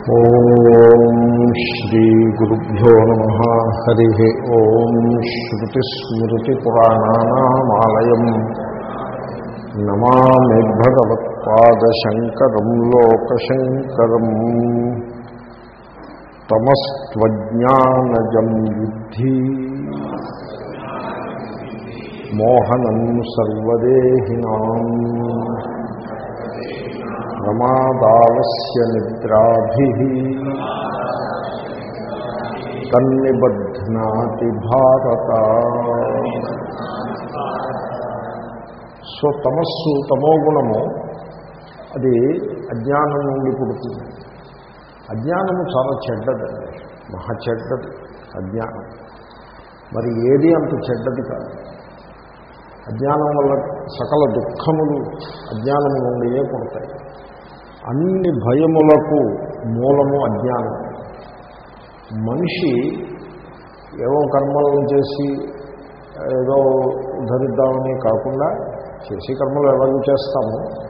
ఓం శ్రీగురుభ్యో నమ. హరి ఓం శ్రుతిస్మృతిపురాణానామాలయం నమామి భగవత్పాదశంకరం లోకశంకరం. తమస్త్వజ్ఞానజం విద్ధి. మోహనం సర్వదేహినాం. ప్రమాదాలస్య నిద్రాభి తన్నిబధ్నాతి భారత. సో తమస్సు తమోగుణము అది అజ్ఞానం నుండి పుడుతుంది. అజ్ఞానము చాలా చెడ్డదండి మహా చెడ్డది అజ్ఞానం. మరి ఏది అంత చెడ్డది కాదు. అజ్ఞానం వల్ల సకల దుఃఖములు అజ్ఞానము నుండియే పుడతాయి. అన్ని భయములకు మూలము అజ్ఞానం. మనిషి ఏవో కర్మలను చేసి ఏదో ధరిద్దామని కాకుండా చేసి కర్మలు ఎలాగూ చేస్తాము?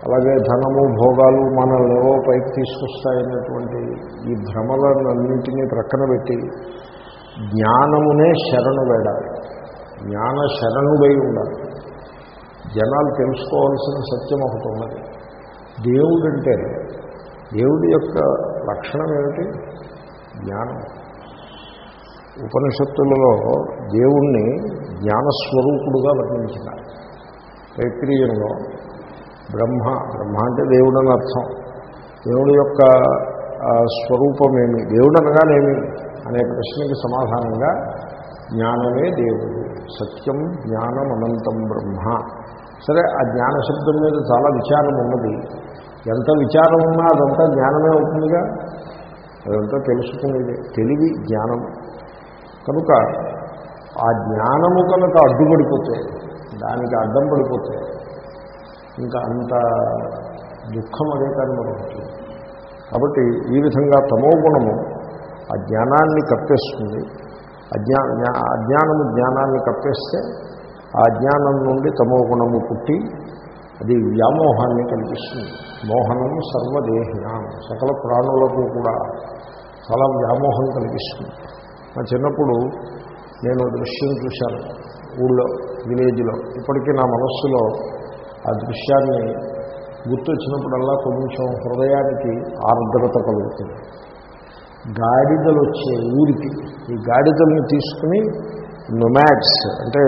అలాగే ధనము భోగాలు మనల్ని ఏవో పైకి తీసుకొస్తాయనేటువంటి ఈ భ్రమలన్నింటినీ ప్రక్కన పెట్టి జ్ఞానమునే శరణు వేడాలి. జ్ఞాన శరణుడై ఉండాలి. జనాలు తెలుసుకోవాల్సిన సత్యం ఒకటి ఉన్నది. దేవుడంటే దేవుడి యొక్క లక్షణం ఏమిటి? జ్ఞానం. ఉపనిషత్తులలో దేవుణ్ణి జ్ఞానస్వరూపుడుగా వర్ణించినారు. తైత్రీయంలో బ్రహ్మ బ్రహ్మ అంటే దేవుడు అని అర్థం. దేవుడి యొక్క స్వరూపమేమి? దేవుడు అనగానేమి అనే ప్రశ్నకి సమాధానంగా జ్ఞానమే దేవుడు. సత్యం జ్ఞానం అనంతం బ్రహ్మ. సరే ఆ జ్ఞాన శబ్దం మీద చాలా విచారం ఉన్నది. ఎంత విచారం ఉన్నా అదంతా జ్ఞానమే అవుతుందిగా. అదంతా తెలుసుకునేది. తెలివి జ్ఞానం. కనుక ఆ జ్ఞానము కనుక అడ్డుపడిపోతే దానికి అడ్డం పడిపోతే ఇంకా అంత దుఃఖం అదే కానీ మరొకటి కాబట్టి ఈ విధంగా తమో గుణము ఆ జ్ఞానాన్ని కప్పేస్తుంది. అజ్ఞా అజ్ఞానము జ్ఞానాన్ని కప్పేస్తే ఆ జ్ఞానం నుండి తమో గుణము పుట్టి అది వ్యామోహాన్ని కల్పిస్తుంది మోహనం సర్వదేహినాం. సకల ప్రాణులకు కూడా చాలా వ్యామోహం కలిగిస్తుంది. మా చిన్నప్పుడు నేను దృశ్యం చూశాను ఊళ్ళో విలేజ్లో. ఇప్పటికీ నా మనస్సులో ఆ దృశ్యాన్ని గుర్తొచ్చినప్పుడల్లా కొంచెం హృదయానికి ఆర్ద్రత కలుగుతుంది. గాడిదలు వచ్చే ఊరికి ఈ గాడిదల్ని తీసుకుని నొమాడ్స్ అంటే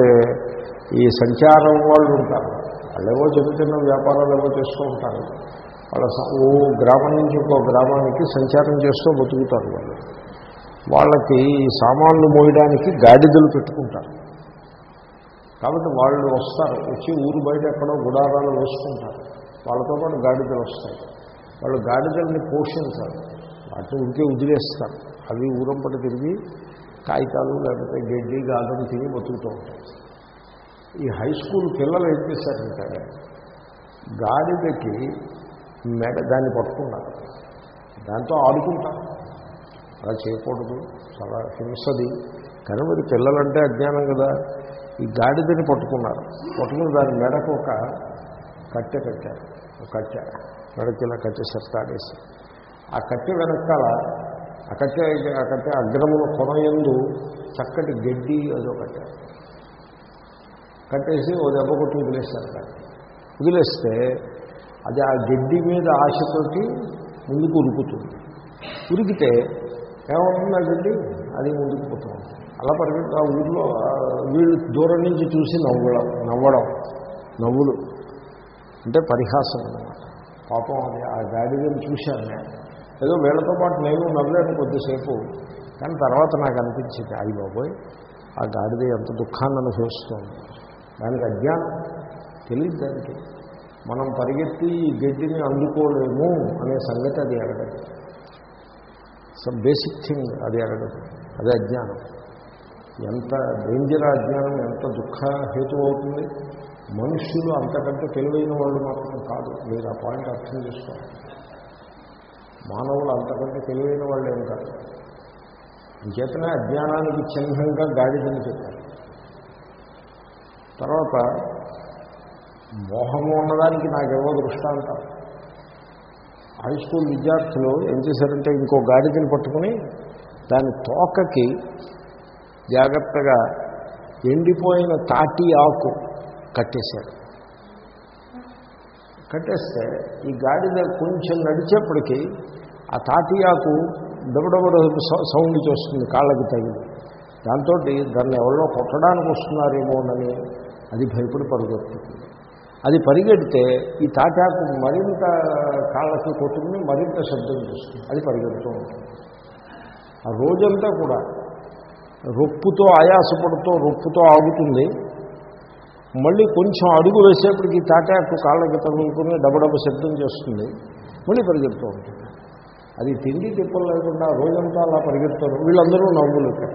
ఈ సంచారం వాళ్ళు ఉంటారు. వాళ్ళేవో చిన్న చిన్న వ్యాపారాలు ఏవో చేస్తూ ఉంటారు. వాళ్ళ ఓ గ్రామం నుంచి ఇంకో గ్రామానికి సంచారం చేస్తూ బతుకుతారు వాళ్ళు. వాళ్ళకి సామాన్లు మోయడానికి గాడిదలు పెట్టుకుంటారు. కాబట్టి వాళ్ళు వస్తారు. వచ్చి ఊరు బయట ఎక్కడో గుడారాలు వేసుకుంటారు. వాళ్ళతో పాటు గాడిదలు వస్తాయి. వాళ్ళు గాడిదల్ని పోషించాలి. వాటిని ఉడికే వదిలేస్తారు. అవి ఊరంపట తిరిగి కాగితాలు లేకపోతే గడ్డి గాదం తిని బతుకుతూ ఉంటాయి ఈ హై స్కూల్ పిల్లలు ఏం చేశారంటే గాడిదకి మెడ దాన్ని పట్టుకున్నారు. దాంతో ఆడుకుంటారు. అలా చేయకూడదు. చాలా హింసది కానీ మరి పిల్లలంటే అజ్ఞానం కదా. ఈ గాడిదని పట్టుకున్నారు. పట్టుకుని దాని మెడకు ఒక కట్టె కట్టారు. ఒక కట్టె. మెడకి ఇలా కట్టేసారు తాడేసి ఆ కట్టె వెనకాల ఆ కట్టె ఆ కట్టె అగ్రముల కొనయందు చక్కటి గడ్డి అదో కట్టారు. కట్టేసి ఓ దెబ్బ కొట్టి వదిలేస్తారు దాన్ని. వదిలేస్తే అది ఆ గడ్డి మీద ఆశతోటి ముందుకు ఉరుకుతుంది. ఉరికితే ఏమవుతుంది ఆ గడ్డి? అది ముందుకు పోతుంది. అలా పరిగెత్తి ఆ ఊళ్ళో వీళ్ళు దూరం నుంచి చూసి నవ్వడం నవ్వడం నవ్వులు. అంటే పరిహాసం అనమాట పాపం అది ఆ గాడిదని చూశాను నేను. ఏదో వీళ్ళతో పాటు నేను నవ్వాను కొద్దిసేపు. కానీ తర్వాత నాకు అనిపించింది అయ్యి బాబోయ్ ఆ గాడిద ఎంత దుఃఖాన్ని అనుభవిస్తుంది. దానికి అజ్ఞానం. తెలియదు దానికి. మనం పరిగెత్తి ఈ గడ్డిని అందుకోలేము అనే సంగతి అది ఎరగదు. సమ్ బేసిక్ థింగ్ అది ఎరగదు. అదే అజ్ఞానం. ఎంత డేంజర్ అజ్ఞానం ఎంత దుఃఖ హేతు అవుతుంది? మనుష్యులు అంతకంటే తెలివైన వాళ్ళు మాత్రం కాదు. మీరు ఆ పాయింట్ అర్థం చేసుకోవాలి. మానవులు అంతకంటే తెలివైన వాళ్ళు ఏం కాదు. ఇంకేతనే అజ్ఞానానికి చిహ్నంగా గాడిదని చెప్పారు. తర్వాత మోహము ఉన్నదానికి నాకేవో దృష్టాంతం. హై స్కూల్ విద్యార్థులు ఏం చేశారంటే ఇంకో గాడిదని పట్టుకుని దాని తోకకి జాగ్రత్తగా ఎండిపోయిన తాటి ఆకు కట్టేశారు. కట్టేస్తే ఈ గాడిద కొంచెం నడిచేప్పటికీ ఆ తాటి ఆకు దెబ్బడబడ సౌండ్ చేస్తుంది కాళ్ళకి తగిలి. దాంతో దాన్ని ఎవరో కొట్టడానికి వస్తున్నారేమోనని అది భయపడి పరుగెత్తుతుంది అది పరిగెడితే ఈ తాటాకు మరింత కాళ్ళకి కొట్టుకుని మరింత శబ్దం చేస్తుంది. అది పరిగెడుతూ ఉంటుంది. ఆ రోజంతా కూడా రొప్పుతో ఆయాసపడుతూ రొప్పుతో ఆగుతుంది. మళ్ళీ కొంచెం అడుగు వేసేప్పటికి ఈ తాటాకు కాళ్ళకి తగులుకుని డబడబ శబ్దం చేస్తుంది. మళ్ళీ పరిగెడుతూ ఉంటుంది. అది తిండి తిప్పలు లేకుండా రోజంతా అలా పరిగెడతారు. వీళ్ళందరూ నవ్వులు ఇక్కడ.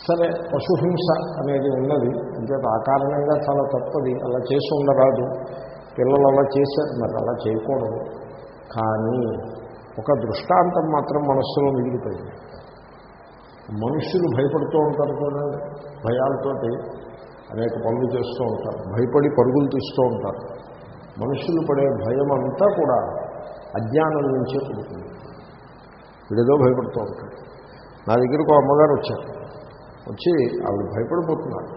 సరే పశుహింస అనేది ఉన్నది. అంటే ఆ కారణంగా చాలా తప్పది. అలా చేసి ఉండరాదు. పిల్లలు అలా చేశారు. మరి అలా చేయకూడదు. కానీ ఒక దృష్టాంతం మాత్రం మనస్సులో మిగిలిపోయింది. మనుషులు భయపడుతూ ఉంటారు కూడా భయాలతోటి అనేక పనులు చేస్తూ ఉంటారు. భయపడి పరుగులు తీస్తూ ఉంటారు. మనుషులు పడే భయం అంతా కూడా అజ్ఞానం నుంచే పుడుతుంది. వీడేదో భయపడుతూ ఉంటాడు. నా దగ్గరకు అమ్మగారు వచ్చారు. వచ్చి ఆవిడ భయపడిపోతున్నారు.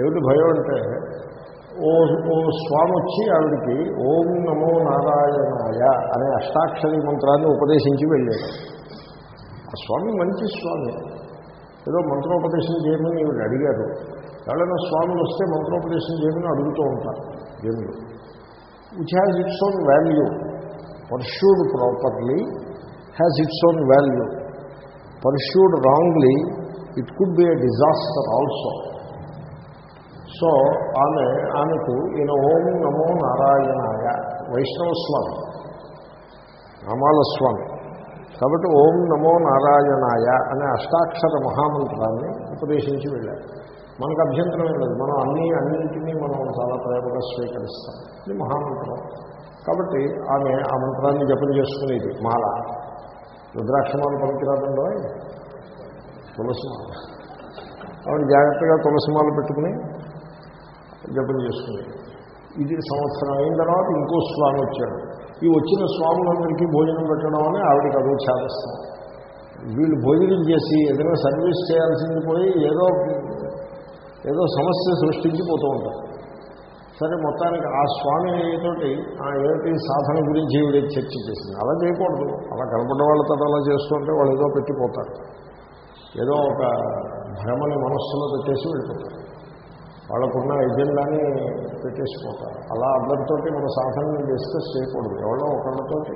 ఏమిటి భయం అంటే ఓ ఓ స్వామి వచ్చి ఆవిడికి ఓం నమో నారాయణాయ అనే అష్టాక్షరి మంత్రాన్ని ఉపదేశించి వెళ్ళాడు. ఆ స్వామి మంచి స్వామి. ఏదో మంత్రోపదేశం చేయమని ఈవిడ అడిగారు. ఎవరైనా స్వాములు వస్తే మంత్రోపదేశం చేయమని అడుగుతూ ఉంటారు. దేవుడు which has its own value pursued properly has its own value pursued wrongly it could be a disaster also so ఆమె ఆమెకు ఈయన ఓం నమో నారాయణాయ వైష్ణవ స్వామి రామాల స్వామి. కాబట్టి ఓం నమో నారాయణాయ అనే అష్టాక్షర మహామంత్రాన్ని ఉపదేశించి వెళ్ళారు. మనకు అభ్యంతరం లేదు. మనం అన్ని అన్నింటినీ మనం చాలా ప్రేమగా స్వీకరిస్తాం. ఇది మహామంత్రం. కాబట్టి ఆమె ఆ మంత్రాన్ని జపం చేసుకునేది మాల. రుద్రాక్షమాలు పనికిరాదంలో తులసిమాల ఆవిడ జాగ్రత్తగా తులసిమాల పెట్టుకుని జపం చేసుకునేది ఇది సంవత్సరం అయిన తర్వాత ఇంకో స్వామి వచ్చాడు. ఈ వచ్చిన స్వాములందరికీ భోజనం పెట్టడం అని ఆవిడకి అదో చేస్తాం వీళ్ళు భోజనం చేసి ఏదైనా సర్వీస్ చేయాల్సింది పోయి ఏదో ఏదో సమస్య సృష్టించి పోతూ ఉంటారు. సరే మొత్తానికి ఆ స్వామి తోటి ఆ ఏమిటి సాధన గురించి ఈవిడ చర్చ చేసింది. అలా చేయకూడదు. అలా కనపడ్డ వాళ్ళతో అలా చేస్తుంటే వాళ్ళు ఏదో పెట్టిపోతారు ఏదో ఒక భ్రమని మనస్సులో పెట్టేసి వెళ్ళిపోతారు. వాళ్ళకున్న ఎజెండాని పెట్టేసిపోతారు. అలా అందరితోటి మన సాధనని డిస్కస్ చేయకూడదు. ఎవరో ఒకళ్ళతోటి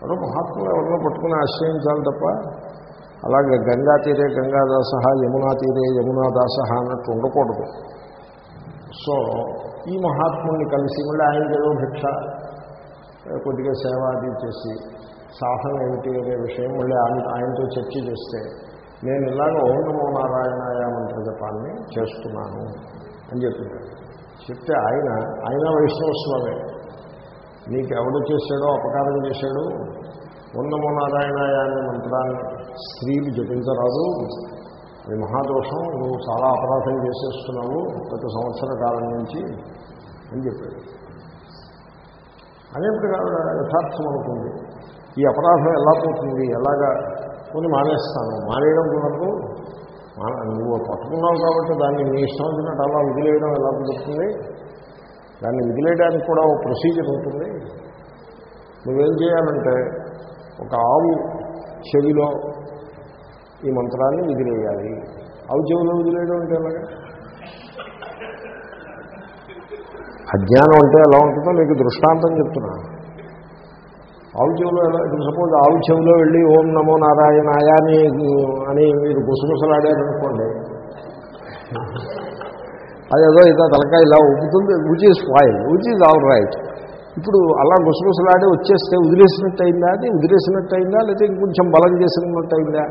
ఎవరో మహాత్ములు ఎవరిలో పట్టుకుని ఆశ్రయించాలి తప్ప అలాగే గంగా తీరే గంగాదాస యమునా తీరే యమునాదాస అన్నట్టు ఉండకూడదు. సో ఈ మహాత్ముల్ని కలిసి మళ్ళీ ఆయనకి ఏదో భిక్ష కొద్దిగా సేవాది చేసి సాధన ఏమిటి అనే విషయం మళ్ళీ ఆయన ఆయనతో చర్చ చేస్తే నేను ఇలాగ ఓం నమో నారాయణాయ మంత్ర జపాన్ని చేస్తున్నాను అని చెప్తున్నాడు చెప్తే ఆయన ఆయన వైష్ణవ స్వామి నీకు ఎవడు చేశాడో అపకారం చేశాడు. ఓం నమో నారాయణాయ అనే మంత్రాన్ని స్త్రీలు జపించరాదు. అది మహాదోషం నువ్వు చాలా అపరాధం చేసేస్తున్నావు గత సంవత్సర కాలం నుంచి అని చెప్పాడు. అనేప్పుడు కాదు యథార్థం అనుకుంది. ఈ అపరాధం ఎలా పోతుంది? ఎలాగా కొన్ని మానేస్తాను. మానేయడం కుదరదు. మా నువ్వు పట్టుకున్నావు కాబట్టి దాన్ని నీ ఇష్టం వచ్చినట్టు అలా వదిలేయడం ఎలా కుదురుతుంది? దాన్ని వదిలేయడానికి కూడా ఒక ప్రొసీజర్ ఉంటుంది. నువ్వేం చేయాలంటే ఒక ఆవు చెవిలో ఈ మంత్రాన్ని వదిలేయాలి. ఆవు చెవిలో వదిలేయడం అంటే ఎలాగా? అజ్ఞానం అంటే ఎలా ఉంటుందో మీకు దృష్టాంతం చెప్తున్నా. ఆవు చెవులో ఎలా ఇప్పుడు సపోజ్ ఆవు చెవిలో వెళ్ళి ఓం నమో నారాయణ అని అని మీరు గుసగుసలాడారనుకోండి. అదేదో ఇదో తలకాయ ఇలా ఊపుతుంది which is foil which is all right ఇప్పుడు అలా గుసగుసలాడి వచ్చేస్తే వదిలేసినట్టు అయిందా అది వదిలేసినట్టు అయిందా లేకపోతే ఇంకొంచెం బలం చేసినట్టు అయిందా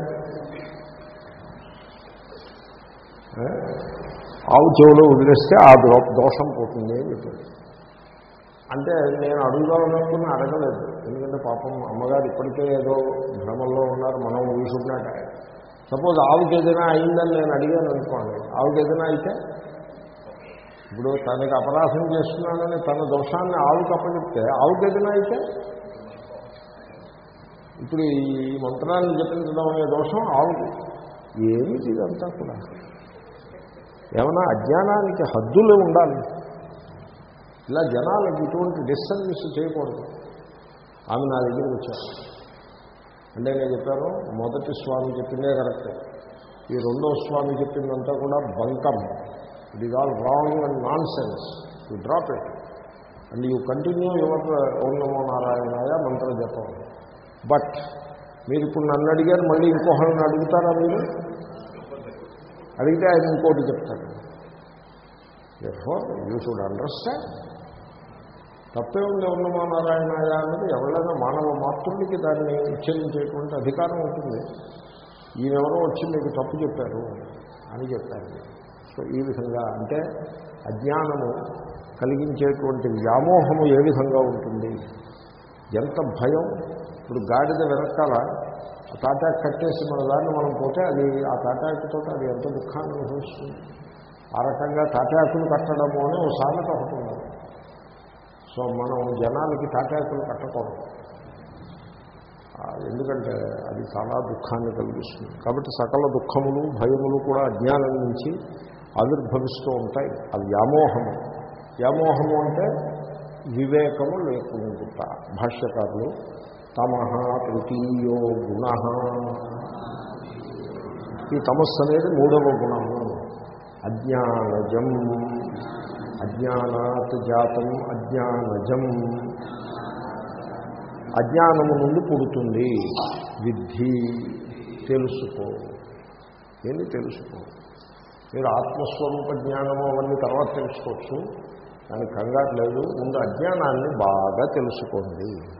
ఆవు చెవులో వదిలేస్తే ఆ దోషం పోతుంది అని చెప్పాడు అంటే నేను అడుగుదామనుకుని అడగలేదు. ఎందుకంటే పాపం అమ్మగారు ఇప్పటికే ఏదో భ్రమంలో ఉన్నారు మనం ఊసుకున్నాక సపోజ్ ఆవుకి ఏదైనా అయిందని నేను అడిగాను అనుకోండి. ఆవుకి ఏదైనా అయితే ఇప్పుడు తనకి అపరాధం చేస్తున్నానని తన దోషాన్ని ఆవుకి అప్పచెప్తే ఆవుకి ఏదైనా అయితే ఇప్పుడు ఈ మంత్రాన్ని జపించడం అనే దోషం ఆవుకి. ఏమిటి ఇదంతా కూడా? ఏమన్నా అజ్ఞానానికి హద్దులు ఉండాలి. ఇలా జనాలకు ఇటువంటి డిస్సర్వీస్ చేయకూడదు. ఆమె నా దగ్గరికి వచ్చారు. అంటే నేను చెప్పాను మొదటి స్వామి చెప్పిందే కరెక్ట్. ఈ రెండో స్వామి చెప్పిందంతా కూడా బంకం. It is all wrong and nonsense you drop it and you continue your ఓం నమో నారాయణాయ మంత్ర జపం. బట్ మీరు ఇప్పుడు నన్ను అడిగారు మళ్ళీ ఇంకొకరిని అడుగుతారా మీరు? అడిగితే ఆయన ఇంకోటి చెప్తాడు. యూ షుడ్ అండర్స్టాండ్ తప్పే ఉంది ఉన్నమా నారాయణాయ అన్నది ఎవరైనా మానవ మాతృడికి దాన్ని ఉచ్చరించేటువంటి అధికారం ఉంటుంది. ఈయనెవరో వచ్చి మీకు తప్పు చెప్పారు అని చెప్పారు. సో ఈ విధంగా అంటే అజ్ఞానము కలిగించేటువంటి వ్యామోహము ఏ విధంగా ఉంటుంది? ఎంత భయం? ఇప్పుడు గాడిద వెనకాల తాటాకు కట్టేసి మన దాన్ని మనం పోతే అది ఆ తాటాకుతో అది ఎంత దుఃఖాన్ని అనుభవిస్తుంది. ఆ రకంగా తాటాకులు కట్టడము అని ఒక సామెత ఒకటి ఉంది. సో మనం జనాలకి తాటాకులు కట్టకూడదు. ఎందుకంటే అది చాలా దుఃఖాన్ని కలిగిస్తుంది. కాబట్టి సకల దుఃఖములు భయములు కూడా అజ్ఞానం నుంచి ఆవిర్భవిస్తూ ఉంటాయి. ఆ వ్యామోహము. వ్యామోహము అంటే వివేకము లేకుండా భాష్యకారులు తమహ తృతీయో గుణ. ఈ తమస్సు అనేది మూడవ గుణము. అజ్ఞానజం. అజ్ఞానాత్ జాతం అజ్ఞానజం. అజ్ఞానము నుండి పుడుతుంది. విద్ధి. తెలుసుకో. ఏంది తెలుసుకో? మీరు ఆత్మస్వరూప జ్ఞానము అవన్నీ తర్వాత తెలుసుకోవచ్చు. దానికి కంగారు లేదు. ముందు అజ్ఞానాన్ని బాగా తెలుసుకోండి.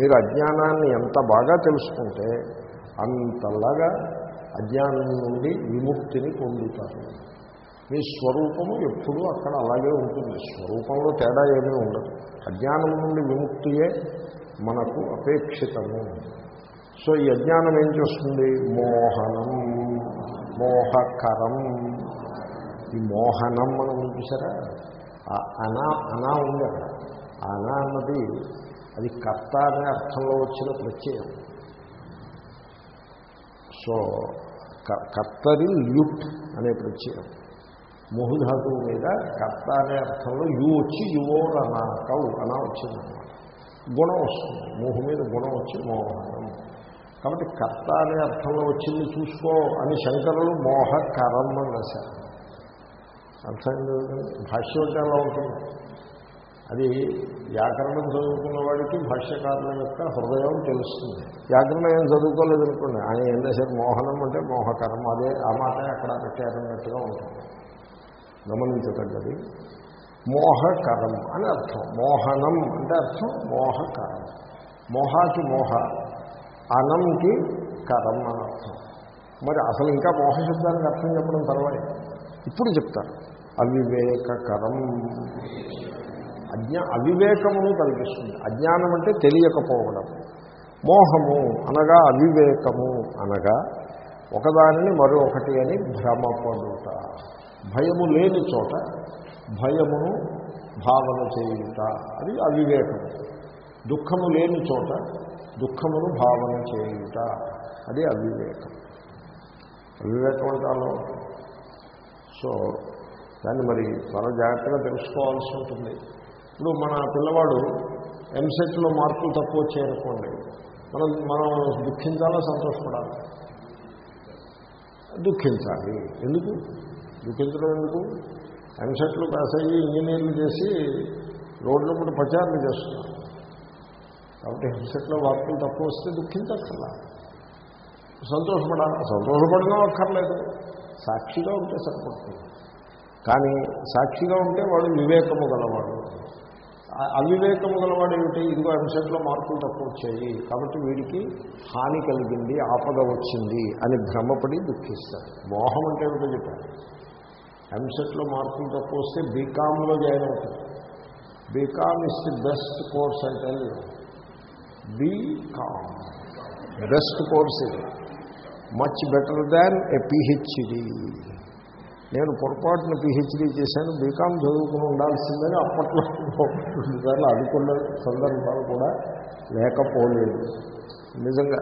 మీరు అజ్ఞానాన్ని ఎంత బాగా తెలుసుకుంటే అంతలాగా అజ్ఞానం నుండి విముక్తిని పొందుతారు. మీ స్వరూపము ఎప్పుడూ అక్కడ అలాగే ఉంటుంది. స్వరూపంలో తేడా ఏమీ ఉండదు. అజ్ఞానం నుండి విముక్తియే మనకు అపేక్షితము. సో ఈ అజ్ఞానం ఏం చేస్తుంది? మోహనం. మోహకరం. ఈ మోహనం మనం చూసారా? అనా అనా ఉంది అక్కడ. అనా అన్నది అది కర్త అనే అర్థంలో వచ్చిన ప్రత్యయం. సో క- కర్తరి ల్యుట్ అనే ప్రత్యయం. మోహుధాతువు మీద కర్త అనే అర్థంలో యు వచ్చి యువోర్ అనా కవు అనా వచ్చిందన్నమాట గుణం వస్తుంది. మోహు మీద గుణం వచ్చి మోహనం. కాబట్టి కర్త అనే అర్థంలో వచ్చింది చూసుకో అని శంకరులు మోహకరం అని రాశారు. అర్థం కదండి? భాష్యం ఉంటుంది. అది వ్యాకరణం చదువుకున్న వాడికి భాష్యకారుల యొక్క హృదయం తెలుస్తుంది. వ్యాకరణం ఏం చదువుకోలేదు అనుకోండి. ఆయన ఏం చేశారు? మోహనం అంటే మోహకరం. అదే ఆ మాట అక్కడ పెట్టారన్నట్టుగా ఉంటుంది. గమనించదగ్గది. మోహకరం అని అర్థం. మోహనం అంటే అర్థం మోహకరం. మోహాకి మోహ అనంకి కరం అని అర్థం. మరి అసలు ఇంకా మోహశబ్దానికి అర్థం చెప్పడం తర్వాత ఇప్పుడు చెప్తారు. అవివేకకరం. అజ్ఞా అవివేకమును కలిగిస్తుంది అజ్ఞానం అంటే తెలియకపోవడం. మోహము అనగా అవివేకము అనగా ఒకదానిని మరొకటి అని భ్రమపడుట. భయము లేని చోట భయమును భావన చేయుట. అది అవివేకము. దుఃఖము లేని చోట దుఃఖమును భావన చేయుట. అది అవివేకం. అవివేకం అంటే సో దాన్ని మరి చాలా జాగ్రత్తగా తెలుసుకోవాల్సి ఉంటుంది. ఇప్పుడు మన పిల్లవాడు ఎంసెట్లో మార్కులు తక్కువ వచ్చాయనుకోండి మనం మనం దుఃఖించాలా సంతోషపడాలి? దుఃఖించాలి. ఎందుకు? దుఃఖించడం ఎందుకు? ఎంసెట్లు పాస్ అయ్యి ఇంజనీర్లు చేసి రోడ్ల కూడా ప్రచారం చేస్తున్నారు. కాబట్టి ఎంసెట్లో మార్కులు తక్కువ వస్తే దుఃఖించక్కర్లా. సంతోషపడాలి? సంతోషపడడం అక్కర్లేదు. సాక్షిగా ఉంటే సరిపడుతుంది కానీ సాక్షిగా ఉంటే వాడు వివేకము గలవాడు. అవివేకము గలవాడు ఏమిటి? ఇదిగో ఎంసెట్లో మార్కులు తక్కువ వచ్చాయి. కాబట్టి వీడికి హాని కలిగింది ఆపద వచ్చింది అని భ్రమపడి దుఃఖిస్తాడు మోహం అంటే ఏమిటో చెప్పారు ఎంసెట్లో మార్కులు తక్కువ వస్తే బీకామ్లో జాయిన్ అవుతుంది BCom is the best course అంటే బీకామ్. బెస్ట్ కోర్స్ ఇది. Much better than a PhD. నేను పొరపాటున పిహెచ్డీ చేశాను బీకామ్ చదువుకుని ఉండాల్సిందని అప్పట్లో రెండుసార్లు అనుకున్న సందర్భాలు కూడా లేకపోలేదు. నిజంగా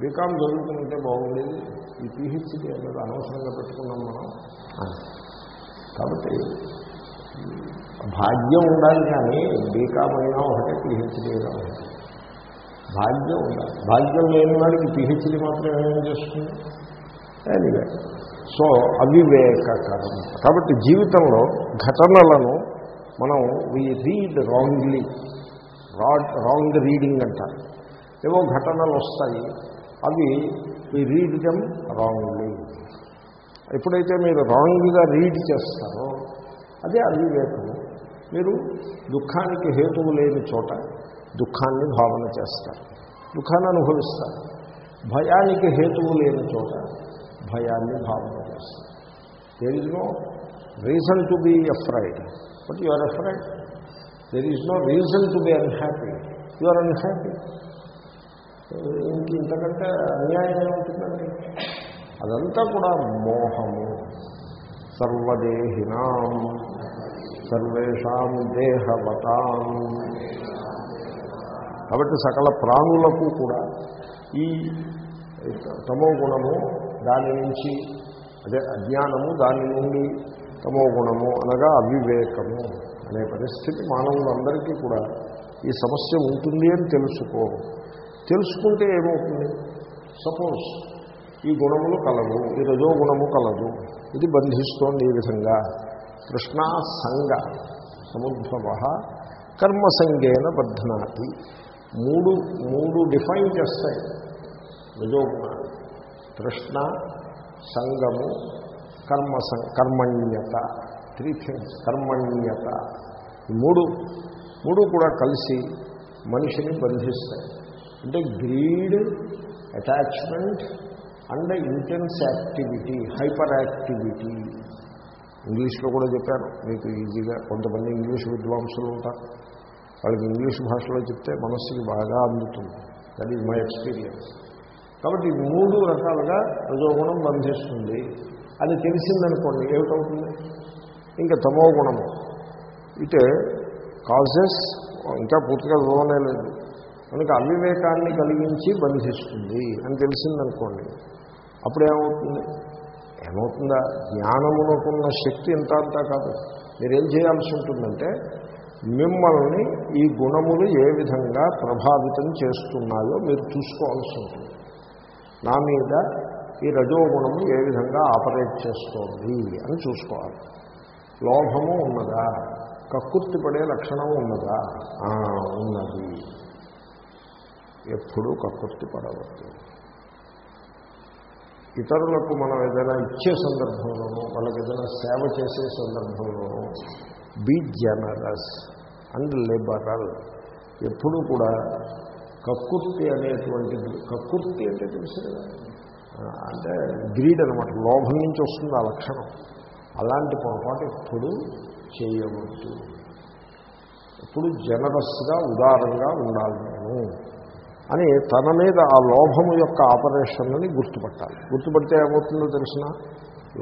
బీకామ్ చదువుకుంటే బాగుండేది. ఈ పిహెచ్డీ అనేది అనవసరంగా పెట్టుకున్నాం మనం. కాబట్టి భాగ్యం ఉండాలి కానీ బీకామైనా ఒకటే పిహెచ్డీ అయినా ఒకటి. భాగ్యం ఉండాలి. భాగ్యం లేని వాడికి పిహెచ్డీ మాత్రం ఏమేం చేస్తుంది? ఎనివే సో అవివేకకరం కాబట్టి జీవితంలో ఘటనలను మనం we read wrongly rod wrong reading అంటారు. ఏవో ఘటనలు వస్తాయి. అవి వి రీడ్ దెమ్ రాంగ్లీ ఎప్పుడైతే మీరు రాంగ్గా రీడ్ చేస్తారో అదే అవివేకము. మీరు దుఃఖానికి హేతువు లేని చోట దుఃఖాన్ని భావన చేస్తారు. దుఃఖాన్ని అనుభవిస్తారు. భయానికి హేతువు లేని చోట భయాన్ని భావన చేస్తారు. There is no reason to be afraid but you are afraid there is no reason to be unhappy you are unhappy ఇంక ఇంతకంటే అన్యాయం ఏముంటుందండి అదంతా కూడా మోహము. సర్వదేహినాం సర్వేషాం దేహవతాం. కాబట్టి సకల ప్రాణులకు కూడా ఈ తమో గుణము దాని నుంచి అదే అజ్ఞానము దాని నుండి తమో గుణము అనగా అవివేకము అనే పరిస్థితి మానవులందరికీ కూడా ఈ సమస్య ఉంటుంది అని తెలుసుకో. తెలుసుకుంటే ఏమవుతుంది? సపోజ్ ఈ గుణములు కలవు ఈ రజో గుణము కలదు. ఇది బంధిస్తోంది ఈ విధంగా. కృష్ణా సంగ సముద్భవ కర్మసంగేన బధ్నాతి మూడు మూడు డిఫైన్ చేస్తాయి రజోగుణాలు. కృష్ణ సంగము కర్మ కర్మణ్యత. Three things కర్మణ్యత. మూడు మూడు కూడా కలిసి మనిషిని బంధిస్తాయి. అంటే greed attachment and intense activity hyper activity ఇంగ్లీష్లో కూడా చెప్పాను మీకు ఈజీగా కొంతమంది ఇంగ్లీష్ విద్వాంసులు ఉంటారు. వాళ్ళకి ఇంగ్లీష్ భాషలో చెప్తే మనస్సుకి బాగా అందుతుంది. దట్ ఈజ్ మై ఎక్స్పీరియన్స్ కాబట్టి మూడు రకాలుగా రజోగుణం బంధిస్తుంది. అది తెలిసిందనుకోండి ఏమిటవుతుంది? ఇంకా తమో గుణము ఇటే కాజెస్ ఇంకా పూర్తిగా చదవనే లేదు. మనకు అవివేకాన్ని కలిగించి బంధిస్తుంది అని తెలిసిందనుకోండి అప్పుడు ఏమవుతుంది? ఏమవుతుందా జ్ఞానమునకున్న శక్తి ఎంత అంతా కాదు. మీరేం చేయాల్సి ఉంటుందంటే మిమ్మల్ని ఈ గుణములు ఏ విధంగా ప్రభావితం చేస్తున్నాయో మీరు చూసుకోవాల్సి ఉంటుంది. నా మీద ఈ రజోగుణము ఏ విధంగా ఆపరేట్ చేస్తోంది అని చూసుకోవాలి. లోభము ఉన్నదా? కక్కుర్తి పడే లక్షణం ఉన్నదా? ఉన్నది. ఎప్పుడూ కక్కుర్తి పడవద్దు. ఇతరులకు మనం ఏదైనా ఇచ్చే సందర్భంలోనూ వాళ్ళకి ఏదైనా సేవ చేసే సందర్భంలోనూ బీ జనరస్ అండ్ లిబరల్ ఎప్పుడూ కూడా కక్కుర్తి అనేటువంటిది కక్కుర్తి అంటే తెలుసు అంటే గ్రీడ్ అనమాట లోభం నుంచి వస్తుంది ఆ లక్షణం. అలాంటి పొరపాటు ఎప్పుడు చేయవద్దు. ఎప్పుడు జనరస్గా ఉదారంగా ఉండాలి నేను. అని తన మీద ఆ లోభము యొక్క ఆపరేషన్ని గుర్తుపట్టాలి. గుర్తుపడితే ఏమవుతుందో తెలిసిన?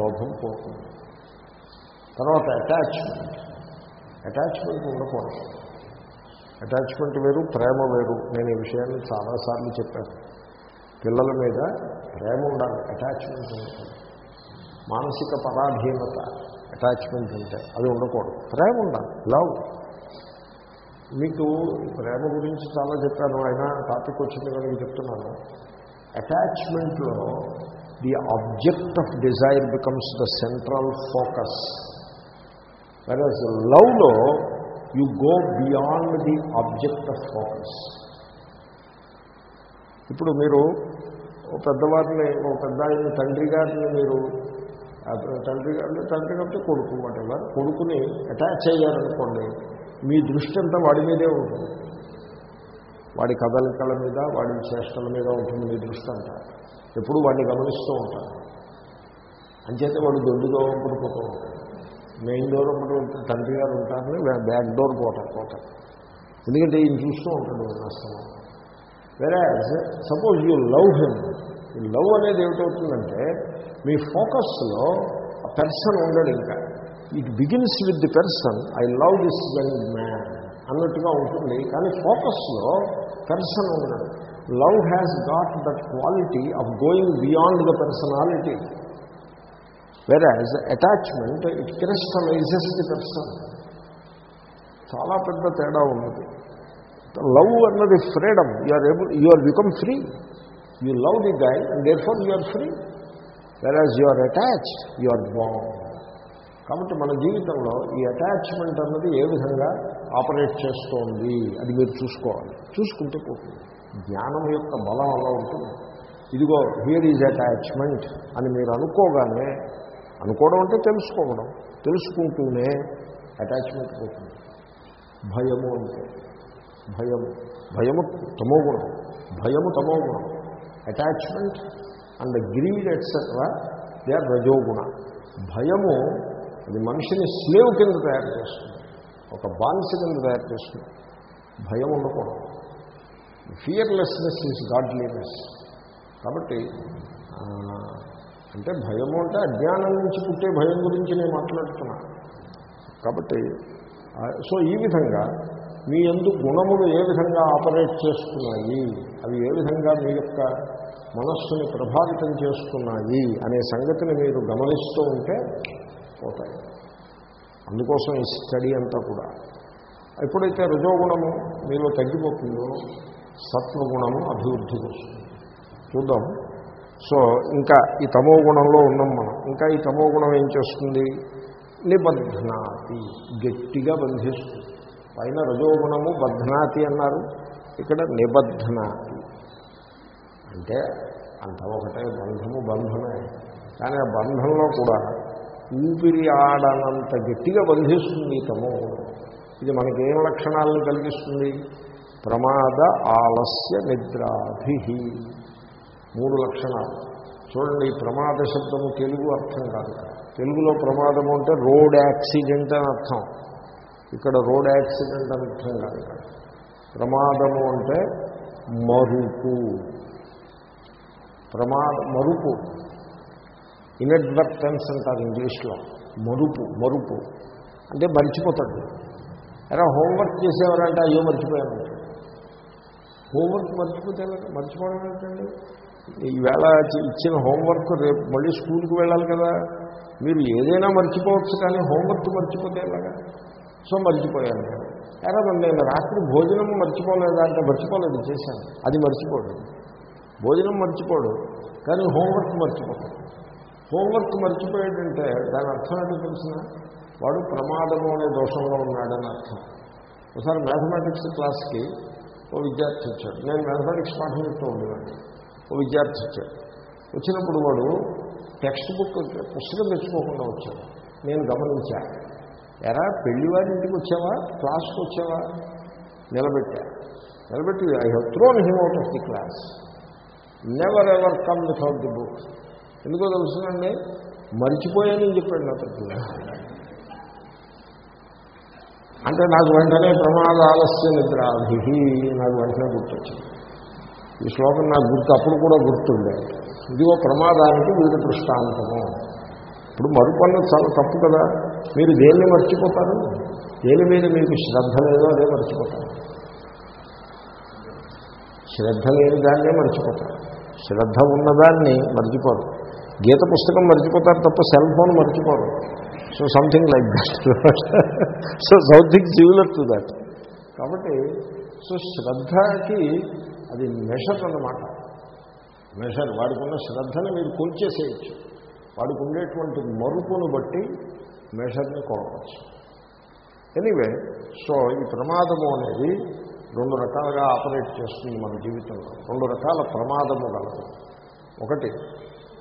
లోభం పోతుంది. తర్వాత అటాచ్మెంట్ అటాచ్మెంట్ ఉండకూడదు. అటాచ్మెంట్ వేరు ప్రేమ వేరు. నేను ఈ విషయాన్ని చాలాసార్లు చెప్పాను. పిల్లల మీద ప్రేమ ఉండాలి. అటాచ్మెంట్ ఉండకూడదు మానసిక పరాధీనత అటాచ్మెంట్ ఉంటే అది ఉండకూడదు. ప్రేమ ఉండాలి. లవ్ మీకు ప్రేమ గురించి చాలా చెప్పాను. ఆయన టాపిక్ వచ్చింది నేను చెప్తున్నాను. అటాచ్మెంట్లో the object of desire becomes the central focus whereas లవ్లో you go beyond the object of focus ఇప్పుడు మీరు పెద్దవారిని ఒక పెద్ద ఆయన తండ్రి గారిని మీరు తండ్రి గారిని తండ్రి కాబట్టి కొడుకు వాటెవర్ కొడుకుని అటాచ్ అయ్యారనుకోండి మీ దృష్టి అంతా వాడి మీదే ఉంటుంది. వాడి కదలికల మీద వాడి చేష్టల మీద ఉంటుంది మీ దృష్టి అంతా. ఎప్పుడు వాడిని గమనిస్తూ ఉంటారు. అంచేతే వాడు దొడ్డుగా పడిపోతూ ఉంటాడు. మెయిన్ డోర్ ఒకటి ఉంటుంది తండ్రి గారు ఉంటారని బ్యాక్ డోర్ పోతారు పోతారు. ఎందుకంటే ఈయన చూస్తూ ఉంటాడు నష్టం వేరే సపోజ్ యూ లవ్ హిమ్. ఈ లవ్ అనేది ఏమిటవుతుందంటే మీ ఫోకస్లో పెర్సన్ ఉండడు ఇంకా. It begins with the person I love this young man అన్నట్టుగా ఉంటుంది. కానీ ఫోకస్లో పెర్సన్ ఉన్నాడు love has got that quality of going beyond the personality whereas attachment it crystallises the person చాలా పెద్ద తేడా ఉన్నది. లవ్ అన్నది freedom you are able you are become free you love the guy and therefore you are free whereas you are attached you are bound కాబట్టి మన జీవితంలో ఈ attachment అన్నది ఏ విధంగా ఆపరేట్ చేస్తోంది అది మీరు చూసుకోవాలి. చూసుకుంటే పోతుంది. జ్ఞానం యొక్క బలం అలా ఉంటుంది. ఇదిగో హియర్ ఈజ్ అటాచ్మెంట్ అని మీరు అనుకోగానే అనుకోవడం అంటే తెలుసుకోవడం తెలుసుకుంటూనే అటాచ్మెంట్ పోతుంది. భయము అంటే భయము భయము తమో గుణం భయము తమో గుణం. Attachment and greed etcetera they are రజోగుణ. భయము అది మనిషిని స్లేవ్ కింద తయారు చేస్తుంది. ఒక బానిస కింద తయారు చేస్తుంది. భయం ఉండకూడదు. ఫియర్లెస్నెస్ ఈజ్ గాడ్లీనెస్ కాబట్టి అంటే భయము అంటే అజ్ఞానం నుంచి పుట్టే భయం గురించి నేను మాట్లాడుతున్నా. కాబట్టి సో ఈ విధంగా మీ ఎందు గుణములు ఏ విధంగా ఆపరేట్ చేస్తున్నాయి? అవి ఏ విధంగా మీ యొక్క మనస్సుని ప్రభావితం చేస్తున్నాయి? అనే సంగతిని మీరు గమనిస్తూ ఉంటే పోతాయి. అందుకోసం ఈ స్టడీ అంతా కూడా. ఎప్పుడైతే రజోగుణము మీలో తగ్గిపోతుందో సత్వగుణము అభివృద్ధి వస్తుంది చూద్దాం. సో ఇంకా ఈ తమో గుణంలో ఉన్నాం మనం. ఇంకా ఈ తమో గుణం ఏం చేస్తుంది? నిబంధనాతి గట్టిగా బంధిస్తుంది. పైన రజోగుణము బధ్నాతి అన్నారు. ఇక్కడ నిబద్ధనాతి అంటే అంత ఒకటే బంధము బంధమే. కానీ ఆ బంధంలో కూడా ఊపిరి ఆడనంత గట్టిగా బంధిస్తుంది తమో ఇది మనకేం లక్షణాలను కలిగిస్తుంది? ప్రమాద ఆలస్య నిద్రాభి మూడు లక్షణాలు. చూడండి ప్రమాద శబ్దము తెలుగు అర్థం కాదు. తెలుగులో ప్రమాదము అంటే రోడ్ యాక్సిడెంట్ అని అర్థం. ఇక్కడ రోడ్ యాక్సిడెంట్ అని అర్థం కాదు ప్రమాదము అంటే మరుపు. ప్రమాద మరుపు. ఇన్అడ్వర్టెన్స్ అంటారు ఇంగ్లీష్లో. మరుపు మరుపు. అంటే మర్చిపోతాడు. ఎలా హోంవర్క్ చేసేవారంటే అయ్యో మర్చిపోయాను. హోంవర్క్ మర్చిపోతే మర్చిపోవడం ఏంటండి ఈవేళ ఇచ్చిన హోంవర్క్ రేపు మళ్ళీ స్కూల్కి వెళ్ళాలి కదా. మీరు ఏదైనా మర్చిపోవచ్చు కానీ హోంవర్క్ మర్చిపోతే ఎలాగా? సో మర్చిపోయాను నేను. ఎరా నేను రాత్రి భోజనం మర్చిపోలేదు అంటే మర్చిపోలేదు చేశాను. అది మర్చిపోడు. భోజనం మర్చిపోడు కానీ హోంవర్క్ మర్చిపోతాడు. హోంవర్క్ మర్చిపోయాడంటే దాని అర్థం ఏంటో తెలిసిన? వాడు ప్రమాదము అనే దోషంలో ఉన్నాడని అర్థం. ఒకసారి మ్యాథమెటిక్స్ క్లాస్కి ఓ విద్యార్థి వచ్చాడు. నేను మ్యాథమెటిక్స్ పాఠం చెప్తూ ఉండేవాడిని. ఓ విద్యార్థి వచ్చాడు. వచ్చినప్పుడు వాడు టెక్స్ట్ బుక్ పుస్తకం తెచ్చుకోకుండా వచ్చాడు. నేను గమనించా ఎరా పెళ్ళివారి ఇంటికి వచ్చావా? క్లాస్కి వచ్చావా? నిలబెట్టా. నిలబెట్టి I have thrown him out of the class never ever come without the book ఎందుకో తెలుసునండి? మర్చిపోయానని చెప్పాడు నా తప్పు. అంటే నాకు వెంటనే ప్రమాద ఆలస్య నిద్రాభి నాకు వెంటనే గుర్తొచ్చింది. ఈ శ్లోకం నాకు గుర్తు అప్పుడు కూడా గుర్తుండే. ఇదిగో ప్రమాదానికి వీడి దృష్టాంతము. ఇప్పుడు మరుపన్న చాలా తప్పు కదా. మీరు దేన్ని మర్చిపోతారు? దేని మీద మీకు శ్రద్ధ లేదో అదే మర్చిపోతారు. శ్రద్ధ లేని దాన్నే మర్చిపోతారు. శ్రద్ధ ఉన్నదాన్ని మర్చిపోరు. గీత పుస్తకం మర్చిపోతారు తప్ప సెల్ ఫోన్ మర్చిపోరు. So something like that so something similar to that కాబట్టి సో శ్రద్ధకి అది మెషర్ అన్నమాట. మెషర్ వాడికి ఉన్న శ్రద్ధని మీరు కొలిచేసేయచ్చు. వాడికి ఉండేటువంటి మరుపును బట్టి మెషర్ని కొలవచ్చు. ఎనీవే సో ఈ ప్రమాదము అనేది రెండు రకాలుగా ఆపరేట్ చేస్తుంది మన జీవితంలో. రెండు రకాల ప్రమాదము కలదు ఒకటి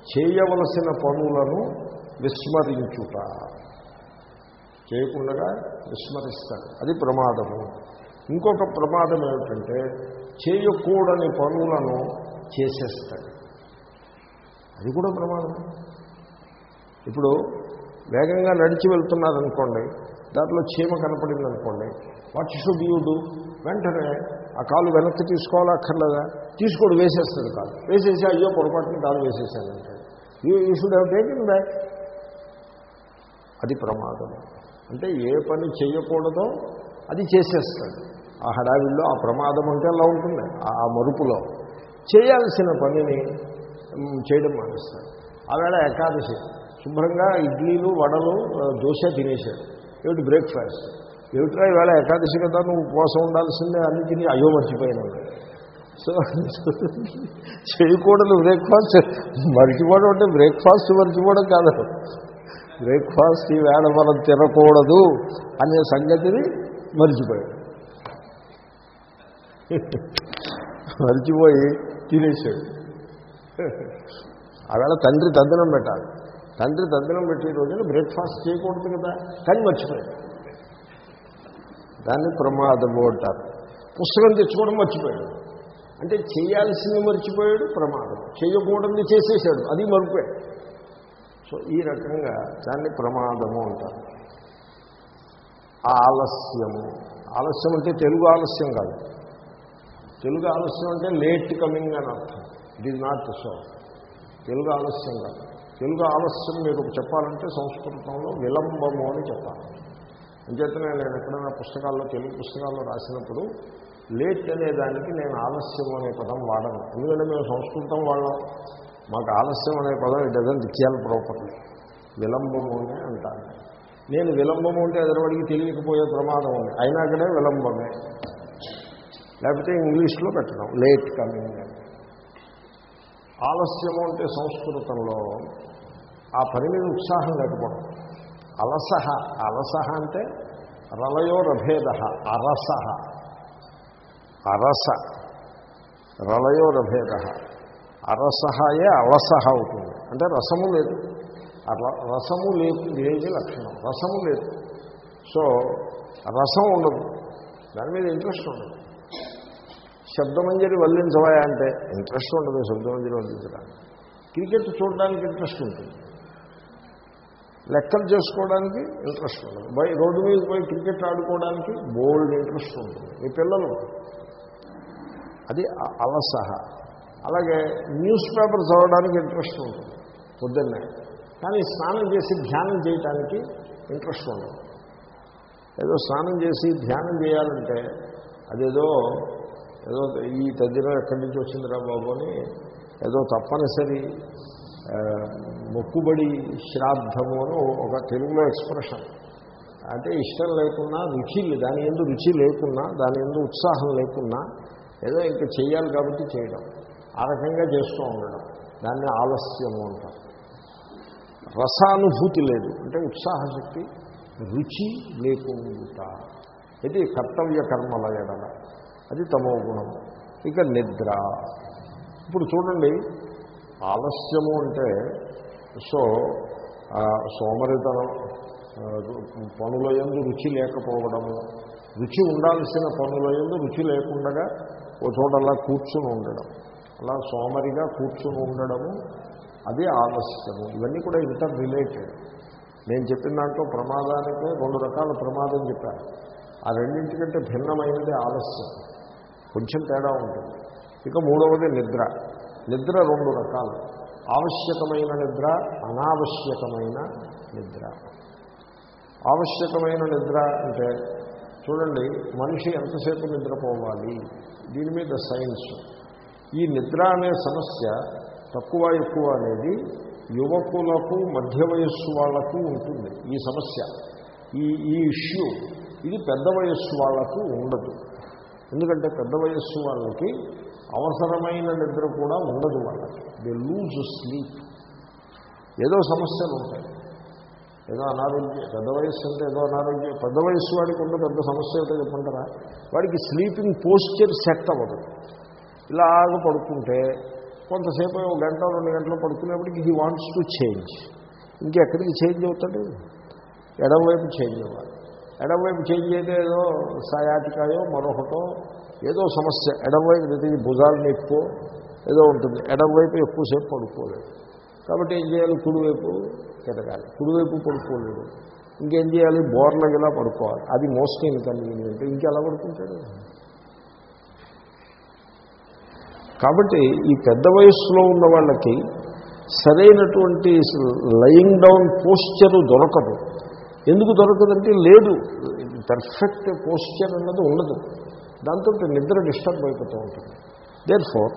చేయవలసిన పనులను విస్మరించుట. చేయకుండా విస్మరిస్తాడు. అది ప్రమాదము. ఇంకొక ప్రమాదం ఏమిటంటే చేయకూడని పనులను చేసేస్తాడు. అది కూడా ప్రమాదం. ఇప్పుడు వేగంగా నడిచి వెళ్తున్నారనుకోండి దాంట్లో చీమ కనపడింది అనుకోండి వాట్ షుడ్ యూ డూ? వెంటనే ఆ కాలు వెనక్కి తీసుకోవాలక్కర్లేదా తీసుకోడు వేసేస్తుంది కాదు. వేసేసి అయ్యో పొరపాటుని కాదు వేసేసాను అంటాడు. You should have taken back అది ప్రమాదం. అంటే ఏ పని చేయకూడదో అది చేసేస్తాడు. ఆ హడావిల్లో ఆ ప్రమాదం అంటే అలా ఉంటుంది. ఆ మరుపులో. చేయాల్సిన పనిని చేయడం మానేస్తాడు. ఆవేళ ఏకాదశి. శుభ్రంగా ఇడ్లీలు వడలు దోశ తినేశాడు. ఏమిటి బ్రేక్ఫాస్ట్ ఏమిట్రా ఈవేళ ఏకాదశి కదా నువ్వు ఉపవాసం ఉండాల్సిందే అన్ని తిని అయ్యో మర్చిపోయినాడు సో చేయకూడదు బ్రేక్ఫాస్ట్ మర్చిపోవడం అంటే బ్రేక్ఫాస్ట్ మర్చిపోవడం కాదు. బ్రేక్ఫాస్ట్ ఈవేళ మనం తినకూడదు అనే సంగతిని మర్చిపోయాడు మర్చిపోయి తినేసాడు. ఆవేళ తండ్రి తద్దినం పెట్టాలి. తండ్రి తద్దినం పెట్టే రోజున బ్రేక్ఫాస్ట్ చేయకూడదు కదా కానీ మర్చిపోయాడు. దాన్ని ప్రమాదము అంటారు. పుస్తకం తెచ్చుకోవడం మర్చిపోయాడు. అంటే చేయాల్సింది మర్చిపోయాడు ప్రమాదం. చేయకూడదు చేసేసాడు అది మరిపోయాడు సో ఈ రకంగా దాన్ని ప్రమాదము అంటారు. ఆలస్యము. ఆలస్యం అంటే తెలుగు ఆలస్యం కాదు. తెలుగు ఆలస్యం అంటే లేట్ కమింగ్ అని అర్థం. It is not so Telugu ఆలస్యం కాదు. తెలుగు ఆలస్యం మీరు చెప్పాలంటే సంస్కృతంలో విలంబము అని చెప్పాలి. అంచేతనే నేను ఎక్కడైనా పుస్తకాల్లో తెలుగు పుస్తకాల్లో రాసినప్పుడు లేట్ అనే దానికి నేను ఆలస్యం అనే పదం వాడను. ఎందుకంటే మేము సంస్కృతం వాళ్ళం. మాకు ఆలస్యం అనే పదం ఇట్ డజన్ ఇచ్చేయాలి ప్రాపర్లీ విలంబము అనే అంటాను నేను విలంబము అంటే ఎదరవాడికి తెలియకపోయే ప్రమాదం ఉంది అయినా అక్కడే విలంబమే. లేకపోతే ఇంగ్లీష్లో పెట్టడం లేట్ కమింగ్ ఆలస్యము అంటే సంస్కృతంలో ఆ పని మీద ఉత్సాహం లేకపోవడం. అలసహ అలసహ అంటే రలయో రభేద అరసహ. అరస. రలయో రభేద అరసహయే అలసహ అవుతుంది. అంటే రసము లేదు. రసము లేదు లేని లక్షణం. రసము లేదు. సో రసం ఉండదు. దాని మీద ఇంట్రెస్ట్ ఉండదు. శబ్దమంజరి వల్లించవా అంటే ఇంట్రెస్ట్ ఉండదు శబ్దమంజరి వల్లించడానికి క్రికెట్ చూడడానికి ఇంట్రెస్ట్ ఉంటుంది. లెక్కలు చేసుకోవడానికి ఇంట్రెస్ట్ ఉండదు. బై రోడ్డు మీద పోయి క్రికెట్ ఆడుకోవడానికి బోల్డ్ ఇంట్రెస్ట్ ఉంటుంది. మీ పిల్లలు అది అలసహ. అలాగే న్యూస్ పేపర్ చదవడానికి ఇంట్రెస్ట్ ఉంటుంది పొద్దున్నే. కానీ స్నానం చేసి ధ్యానం చేయడానికి ఇంట్రెస్ట్ ఉండదు. ఏదో స్నానం చేసి ధ్యానం చేయాలంటే అదేదో ఏదో ఈ తగ్గిన ఎక్కడి నుంచి వచ్చిందిరా బాబు అని ఏదో తప్పనిసరి మొక్కుబడి శ్రాద్ధము అని ఒక తెలుగులో ఎక్స్ప్రెషన్. అంటే ఇష్టం లేకున్నా రుచి దాని ఎందు రుచి లేకున్నా దాని ఎందు ఉత్సాహం లేకున్నా ఏదో ఇంకా చేయాలి కాబట్టి చేయడం. ఆ రకంగా చేస్తూ ఉండడం. దాన్ని ఆలస్యము అంటారు. రసానుభూతి లేదు. అంటే ఉత్సాహశక్తి రుచి లేకుండా ఇది కర్తవ్య కర్మల ఎడల. అది తమో గుణం. ఇక నిద్ర. ఇప్పుడు చూడండి ఆలస్యము అంటే సో సోమరితనం పనుల ఎందు రుచి లేకపోవడము. రుచి ఉండాల్సిన పనుల ఎందు రుచి లేకుండా ఓ చోట అలా కూర్చుని ఉండడం. అలా సోమరిగా కూర్చుని ఉండడము అది ఆలస్యము. ఇవన్నీ కూడా ఇంటర్ రిలేటెడ్. నేను చెప్పిన దాంట్లో ప్రమాదానికి రెండు రకాల ప్రమాదం చెప్పాను ఆ రెండింటికంటే భిన్నమైనది ఆలస్యం. కొంచెం తేడా ఉంటుంది. ఇక మూడవది నిద్ర. నిద్ర రెండు రకాలు. ఆవశ్యకమైన నిద్ర అనావశ్యకమైన నిద్ర. ఆవశ్యకమైన నిద్ర అంటే చూడండి మనిషి ఎంతసేపు నిద్రపోవాలి? దీని మీద సైన్స్. ఈ నిద్ర అనే సమస్య తక్కువ ఎక్కువ అనేది యువకులకు మధ్య వయస్సు వాళ్ళకు ఉంటుంది. ఈ సమస్య ఈ ఈ ఇష్యూ ఇది పెద్ద వయస్సు వాళ్ళకు ఉండదు. ఎందుకంటే పెద్ద వయస్సు వాళ్ళకి అవసరమైన నిద్ర కూడా ఉండదు వాళ్ళకి. దే లూజ్ స్లీప్ ఏదో సమస్యలు ఉంటాయి. ఏదో అనారోగ్యం పెద్ద వయస్సు అంటే ఏదో అనారోగ్యం పెద్ద వయస్సు వాడికి ఉన్న పెద్ద సమస్య ఏదో చెప్పంటారా వాడికి స్లీపింగ్ పోస్చర్ సెట్ అవ్వదు. ఇలాగ పడుకుంటే కొంతసేపు ఒక గంట రెండు గంటలు పడుకునేప్పటికి హీ వాంట్స్ టు చేంజ్ ఇంకెక్కడికి చేంజ్ అవుతాడు? ఎడమవైపు చేంజ్ అవ్వాలి. ఎడమవైపు చేంజ్ అయితే ఏదో సయాటికాయో మరొకటో ఏదో సమస్య. ఎడమవైపు ప్రతి భుజాలు నొప్పో ఏదో ఉంటుంది. ఎడమవైపు ఎక్కువసేపు పడుకోలేదు. కాబట్టి ఏం చేయాలి? కుడివైపు తిరగాలి కుడివైపు పడుకోలేడు ఇంకేం చేయాలి? బోర్లకి ఇలా పడుకోవాలి. అది మోస్ట్ ఇన్కన్వీనియంట్. ఇంకెలా పడుకుంటాడు? కాబట్టి ఈ పెద్ద వయస్సులో ఉన్న వాళ్ళకి సరైనటువంటి లయింగ్ డౌన్ పోస్చరు దొరకదు. ఎందుకు దొరకదంటే లేదు. పర్ఫెక్ట్ పోస్చర్ అన్నది ఉండదు. దాంతో నిద్ర డిస్టర్బ్ అయిపోతూ ఉంటుంది. దేర్ ఫోర్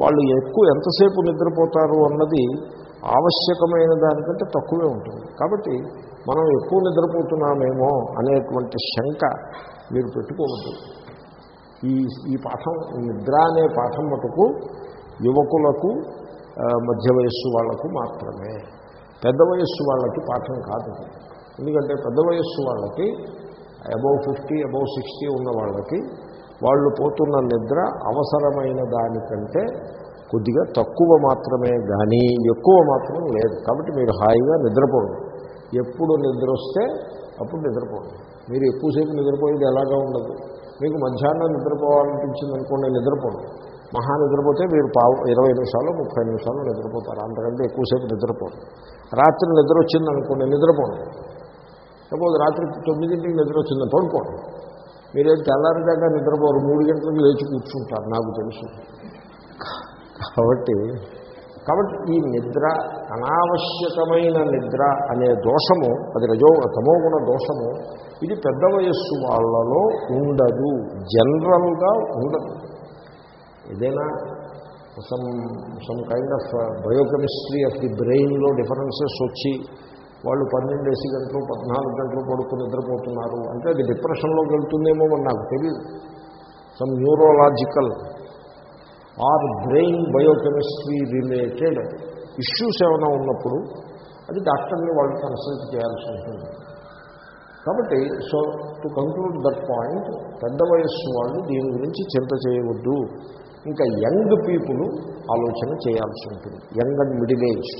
వాళ్ళు ఎక్కువ ఎంతసేపు నిద్రపోతారు అన్నది ఆవశ్యకమైన దానికంటే తక్కువే ఉంటుంది. కాబట్టి మనం ఎక్కువ నిద్రపోతున్నామేమో అనేటువంటి శంక మీరు పెట్టుకోవద్దు. ఈ ఈ పాఠం నిద్ర అనే పాఠం మటుకు యువకులకు మధ్య వయస్సు వాళ్ళకు మాత్రమే. పెద్ద వయస్సు వాళ్ళకి పాఠం కాదు. ఎందుకంటే పెద్ద వయస్సు వాళ్ళకి అబౌవ్ ఫిఫ్టీ అబౌవ్ సిక్స్టీ ఉన్న వాళ్ళకి వాళ్ళు పోతున్న నిద్ర అవసరమైన దానికంటే కొద్దిగా తక్కువ మాత్రమే కానీ ఎక్కువ మాత్రం లేదు. కాబట్టి మీరు హాయిగా నిద్రపోండి. ఎప్పుడు నిద్ర వస్తే అప్పుడు నిద్రపోండి. మీరు ఎక్కువసేపు నిద్రపోయేది ఎలాగా ఉండదు. మీకు మధ్యాహ్నం నిద్రపోవాలనిపించింది అనుకోండి నిద్రపోండి. మహా నిద్రపోతే మీరు పావు ఇరవై నిమిషాలు ముప్పై నిమిషాలు నిద్రపోతారు. అంతకంటే ఎక్కువసేపు నిద్రపోండి రాత్రి నిద్ర వచ్చిందనుకోండి నిద్రపోండి. సపోజ్ రాత్రి తొమ్మిదింటికి నిద్ర వచ్చింది పడుకోండి. మీరేం తెల్లారిదాకా నిద్రపోరు. మూడు గంటలకు లేచి కూర్చుంటారు నాకు తెలుసు. కాబట్టి కాబట్టి ఈ నిద్ర అనావశ్యకమైన నిద్ర అనే దోషము అది రజో తమోగుణ దోషము ఇది పెద్ద వయస్సు వాళ్ళలో ఉండదు. జనరల్గా ఉండదు. ఏదైనా some some kind of biochemistry of the బ్రెయిన్లో డిఫరెన్సెస్ వచ్చి వాళ్ళు పన్నెండేసి గంటలు పద్నాలుగు గంటలు పడుకుని నిద్రపోతున్నారు. అంటే అది డిప్రెషన్లోకి వెళ్తుందేమో అని నాకు తెలియదు some neurological or brain biochemistry related issues ఏమైనా ఉన్నప్పుడు అది డాక్టర్ని వాళ్ళు కన్సల్ట్ చేయాల్సి ఉంటుంది. కాబట్టి so to conclude that point పెద్ద వయస్సు వాళ్ళు దీని గురించి చింత చేయవద్దు. ఇంకా యంగ్ పీపుల్ ఆలోచన చేయాల్సి ఉంటుంది. Young and middle age.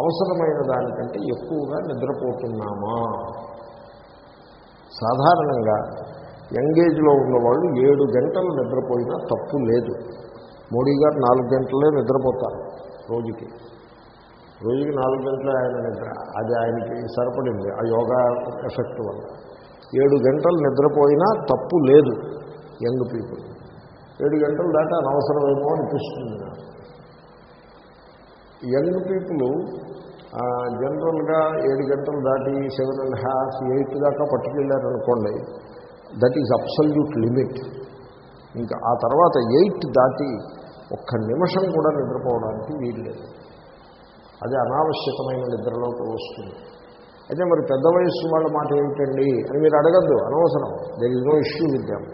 అవసరమైన దానికంటే ఎక్కువగా నిద్రపోతున్నామా? సాధారణంగా యంగ్ ఏజ్లో ఉన్నవాళ్ళు ఏడు గంటలు నిద్రపోయినా తప్పు లేదు. మోడీ గారు నాలుగు గంటలే నిద్రపోతారు రోజుకి. రోజుకి నాలుగు గంటలే ఆయన నిద్ర. అది ఆయనకి సరిపడింది. ఆ యోగా ఎఫెక్ట్ వల్ల. ఏడు గంటలు నిద్రపోయినా తప్పు లేదు యంగ్ పీపుల్. ఏడు గంటలు దాకా అనవసరమేమో అనిపిస్తుంది నాకు. యంగ్ పీపుల్ జనరల్గా ఏడు గంటలు దాటి సెవెన్ అండ్ హాఫ్ ఎయిట్ దాకా పట్టుకెళ్ళారనుకోండి దట్ ఈజ్ అబ్సల్యూట్ లిమిట్. ఇంకా ఆ తర్వాత ఎయిట్ దాటి ఒక్క నిమిషం కూడా నిద్రపోవడానికి వీలు లేదు. అది అనావశ్యకమైన నిద్రలోకి వస్తుంది. అయితే మరి పెద్ద వయస్సు వాళ్ళ మాట ఏమిటండి అని మీరు అడగద్దు అనవసరం. There is no issue with them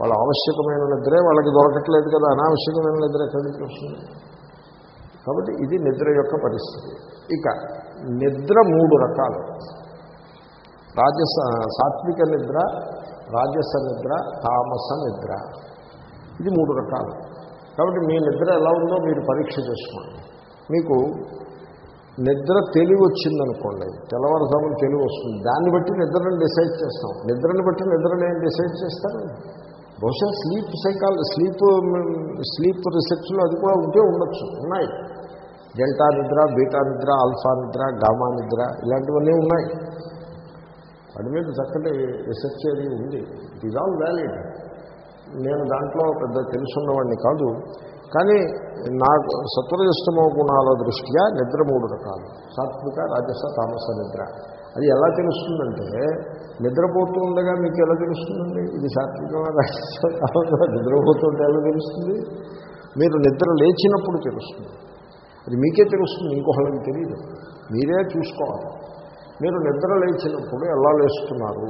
వాళ్ళ ఆవశ్యకమైన నిద్రే వాళ్ళకి దొరకట్లేదు కదా అనావశ్యకమైన నిద్ర ఎక్కడికి వస్తుంది? కాబట్టి ఇది నిద్ర యొక్క పరిస్థితి. ఇక నిద్ర మూడు రకాలు. రాజస సాత్విక నిద్ర రాజస నిద్ర తామస నిద్ర. ఇది మూడు రకాలు. కాబట్టి మీ నిద్ర ఎలా ఉందో మీరు పరీక్ష చేసుకోండి. మీకు నిద్ర తెలివి వచ్చిందనుకోండి తెల్లవారుజామున తెలివి వస్తుంది. దాన్ని బట్టి నిద్రను డిసైడ్ చేస్తాం. నిద్రని బట్టి నిద్ర ఏం డిసైడ్ చేస్తారు? బహుశా స్లీప్ సైకాల్ స్లీప్ స్లీప్ రీసెర్చ్లో అది కూడా ఉంటే ఉండొచ్చు. ఉన్నాయి. డెల్టా నిద్ర బీటా నిద్ర ఆల్ఫా నిద్ర గామా నిద్ర ఇలాంటివన్నీ ఉన్నాయి. వాటి మీద చక్కటి రీసెర్చ్ అది ఉంది. ఇట్ ఈజ్ ఆల్ వ్యాలిడ్ నేను దాంట్లో పెద్ద తెలుసున్నవాడిని కాదు. కానీ నాకు సత్వరజస్తమో గుణాల దృష్ట్యా నిద్ర మూడు రకాలు. సాత్విక రాజస తామస నిద్ర. అది ఎలా తెలుస్తుందంటే నిద్రపోతుండగా మీకు ఎలా తెలుస్తుందండి? ఇది సాత్వికమా రాజస తామస నిద్రపోతుంటే ఎలా తెలుస్తుంది? మీరు నిద్ర లేచినప్పుడు తెలుస్తుంది. అది మీకే తెలుస్తుంది ఇంకొకళ్ళకి తెలియదు మీరే చూసుకోవాలి. మీరు నిద్ర లేచినప్పుడు ఎలా లేస్తున్నారు?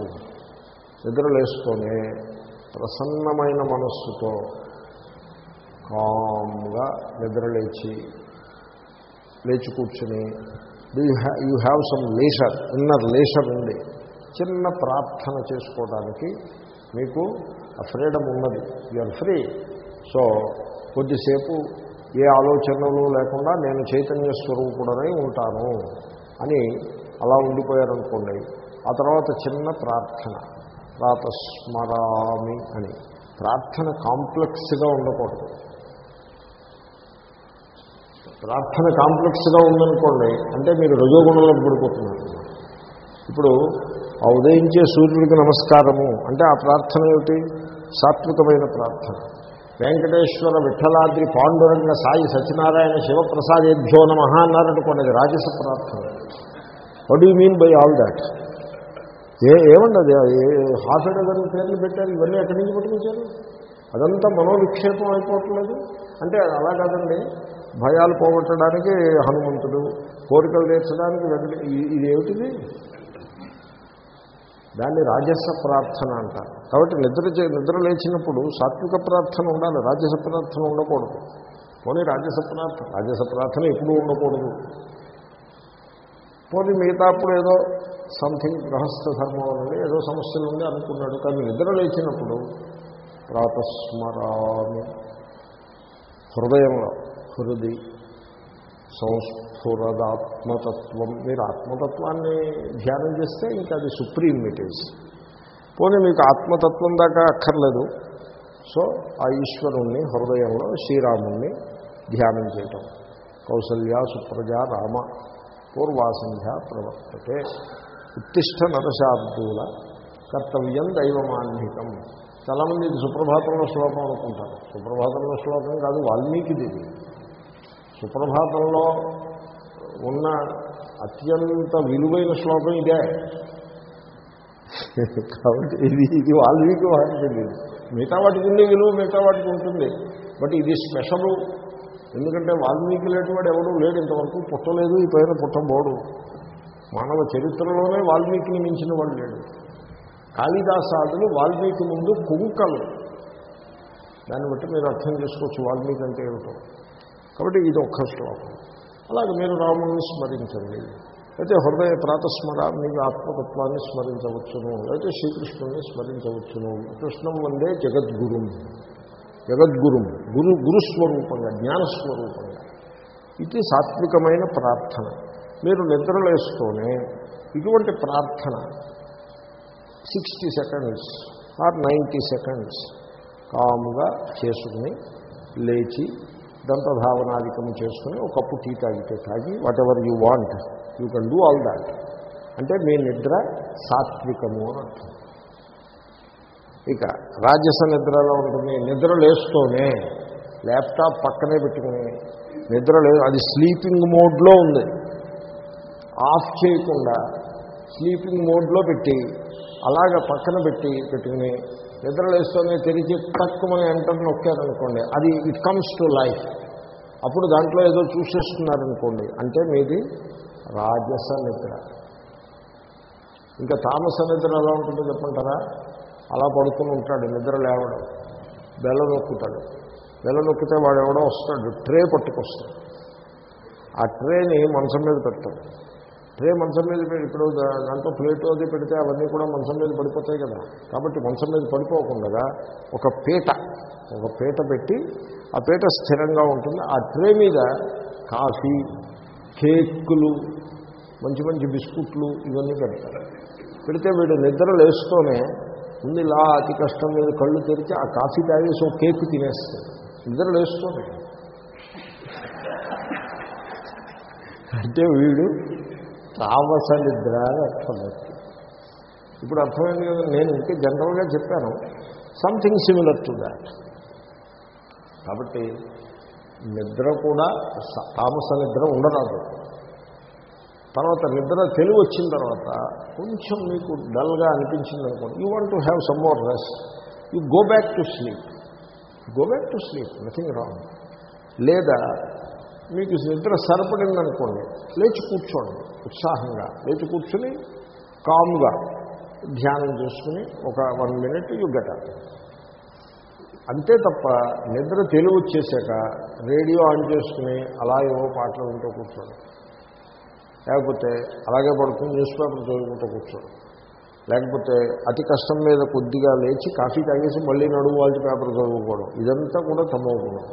నిద్ర లేస్తూనే ప్రసన్నమైన మనస్సుతో కామ్గా నిద్రలేచి లేచి కూర్చుని you ha you have some leisure inner leisure ఉంది. చిన్న ప్రార్థన చేసుకోవడానికి మీకు ఆ ఫ్రీడమ్ ఉన్నది. యూఆర్ ఫ్రీ సో కొద్దిసేపు ఏ ఆలోచనలు లేకుండా నేను చైతన్య స్వరూపుడనై ఉంటాను అని అలా ఉండిపోయారనుకోండి. ఆ తర్వాత చిన్న ప్రార్థన. ప్రాతస్మరామి అని. ప్రార్థన కాంప్లెక్స్గా ఉండకూడదు. ప్రార్థన కాంప్లెక్స్గా ఉందనుకోండి అంటే మీరు రజోగుణంలో పడిపోతున్నారు. ఇప్పుడు ఆ ఉదయించే సూర్యుడికి నమస్కారము అంటే ఆ ప్రార్థన ఏమిటి? సాత్వికమైన ప్రార్థన. వెంకటేశ్వర విఠలాద్రి పాండురంగ సాయి సత్యనారాయణ శివప్రసాదేభ్యో నమ అన్నారనుకోండి రాజస ప్రార్థన. What you mean by all that ఏ ఏమండి అది హాఫ్ డజన్ పేర్లు పెట్టారు ఇవన్నీ ఎక్కడి నుంచి పట్టుకొచ్చారు అదంతా మనోవిక్షేపం అయిపోవట్లేదు. అంటే అలా కాదండి భయాలు పోగొట్టడానికి హనుమంతుడు కోరికలు తీర్చడానికి వెంకట ఇదేమిటిది ఇది దాన్ని రాజస ప్రార్థన అంటారు. కాబట్టి నిద్ర చే- నిద్ర లేచినప్పుడు సాత్విక ప్రార్థన ఉండాలి రాజస ప్రార్థన ఉండకూడదు. పోనీ రాజస ప్రార్థన రాజస ప్రార్థన ఎప్పుడూ ఉండకూడదు. పోనీ మిగతా అప్పుడు ఏదో సంథింగ్ గృహస్థ ధర్మం నుండి ఏదో సమస్యలు ఉంది అనుకున్నాడు. కానీ నిద్ర లేచినప్పుడు ప్రాతస్మరామి హృదయంలో హృది సంస్ఫురదాత్మతత్వం మీరు ఆత్మతత్వాన్ని ధ్యానం చేస్తే ఇంకా అది సుప్రీం ఇట్ ఈజ్ పోనీ మీకు ఆత్మతత్వం దాకా అక్కర్లేదు. సో ఆ ఈశ్వరుణ్ణి హృదయంలో శ్రీరాముణ్ణి ధ్యానం చేయటం. కౌసల్య సుప్రజ రామ పూర్వాసంధ్య ప్రవర్తతే. ఉత్తిష్ట నరశాబ్దూల కర్తవ్యం దైవమాన్వికం చాలామంది ఇది సుప్రభాతంలో శ్లోకం అనుకుంటారు. సుప్రభాతంలో శ్లోకం కాదు వాల్మీకిది ఇది. సుప్రభాతంలో ఉన్న అత్యంత విలువైన శ్లోకం ఇదే. కాబట్టి ఇది ఇది వాల్మీకి వాటికి తెలియదు మిగతా వాటికి ఉండే విలువ మిగతా వాటికి ఉంటుంది. బట్ ఇది స్పెషల్. ఎందుకంటే వాల్మీకి లేనివాడు ఎవడూ లేడు ఇంతవరకు. పుట్టలేదు ఈ పైన పుట్టబోడు మానవ చరిత్రలోనే వాల్మీకిని మించిన వాడు లేడు. కాళిదాసాదులు వాల్మీకి ముందు కుంకలు. దాన్ని బట్టి మీరు అర్థం చేసుకోవచ్చు వాల్మీకి అంటే ఏమిటో. కాబట్టి ఇది ఒక్క శ్లోకం. అలాగే మీరు రాముని స్మరించండి. అయితే హృదయ ప్రాతస్మర మీకు ఆత్మతత్వాన్ని స్మరించవచ్చును. అయితే శ్రీకృష్ణుని స్మరించవచ్చును. కృష్ణం వందే జగద్గురుం. జగద్గురుం. గురు గురుస్వరూపంగా జ్ఞానస్వరూపంగా. ఇది సాత్వికమైన ప్రార్థన. మీరు నిద్రలేస్తూనే ఇటువంటి ప్రార్థన sixty seconds or ninety seconds కాముగా చేసుకుని లేచి దంతధావనాధికం చేసుకుని ఒక కప్పు టీ తాగితే తాగి whatever you want you can do all that అంటే మీ నిద్ర సాత్వికము అని అర్థం. ఇక రాజస నిద్రలో ఉంటుంది నిద్ర లేస్తూనే ల్యాప్టాప్ పక్కనే పెట్టుకుని నిద్ర లేదు అది స్లీపింగ్ మోడ్లో ఉంది. ఆఫ్ చేయకుండా స్లీపింగ్ మోడ్లో పెట్టి అలాగ పక్కన పెట్టి పెట్టుకుని నిద్రలేస్తూనే తెరిచి తక్కువని ఎంటర్ నొక్కారనుకోండి అది ఇట్ కమ్స్ టు లైఫ్ అప్పుడు దాంట్లో ఏదో చూసేస్తున్నారనుకోండి అంటే మీది రాజస నిద్ర. ఇంకా తామస నిద్ర ఎలా ఉంటుందో చెప్పంటారా అలా పడుకుని ఉంటాడు నిద్ర లేవడం బెల్ల నొక్కుతాడు. బెల్ల నొక్కితే వాడు ఎవడో వస్తాడు ట్రే పట్టుకొస్తాడు. ఆ ట్రేని మంచం మీద పెడతాడు. ట్రే మంచం మీద పె- ఇప్పుడు దాంట్లో ప్లేట్ అది పెడితే అవన్నీ కూడా మంచం మీద పడిపోతాయి కదా. కాబట్టి మంచం మీద పడిపోకుండా ఒక పీట ఒక పీట పెట్టి ఆ పీట స్థిరంగా ఉంటుంది. ఆ ట్రే మీద కాఫీ కేకులు మంచి మంచి బిస్కుట్లు ఇవన్నీ పెడతారు. పెడితే వీడు నిద్ర లేస్తూనే ముందు ఇలా అతి కష్టం మీద కళ్ళు తెరిచి ఆ కాఫీ తాగేసి ఒక కేక్ తినేస్తాడు. నిద్ర లేస్తూనే. అంటే వీడు తామస నిద్ర అని అర్థం ఇప్పుడు అర్థమైంది కదా నేను ఇంకే జనరల్గా చెప్పాను సంథింగ్ సిమిలర్ టు దాట్ కాబట్టి నిద్ర కూడా తామస నిద్ర ఉండరాదు. తర్వాత నిద్ర తెలివి వచ్చిన తర్వాత కొంచెం మీకు డల్గా అనిపించింది అనుకోండి you want to have some more rest you go back to sleep go back to sleep nothing wrong లేదా మీకు నిద్ర సరిపడిందనుకోండి లేచి కూర్చోండి ఉత్సాహంగా. లేచి కూర్చుని కామ్గా ధ్యానం చేసుకుని ఒక వన్ మినిట్ యు అంతే తప్ప నిద్ర తెలివి వచ్చేసాక రేడియో ఆన్ చేసుకుని అలా ఏవో పాటలు వింటూ కూర్చోండి. లేకపోతే అలాగే పడుకుని న్యూస్ పేపర్ చదువుకుంటూ కూర్చోండి. లేకపోతే అతి కష్టం మీద కొద్దిగా లేచి కాఫీ తాగేసి మళ్ళీ నడువు వాళ్ళ పేపర్ చదువుకోవడం. ఇదంతా కూడా తమో గుణం.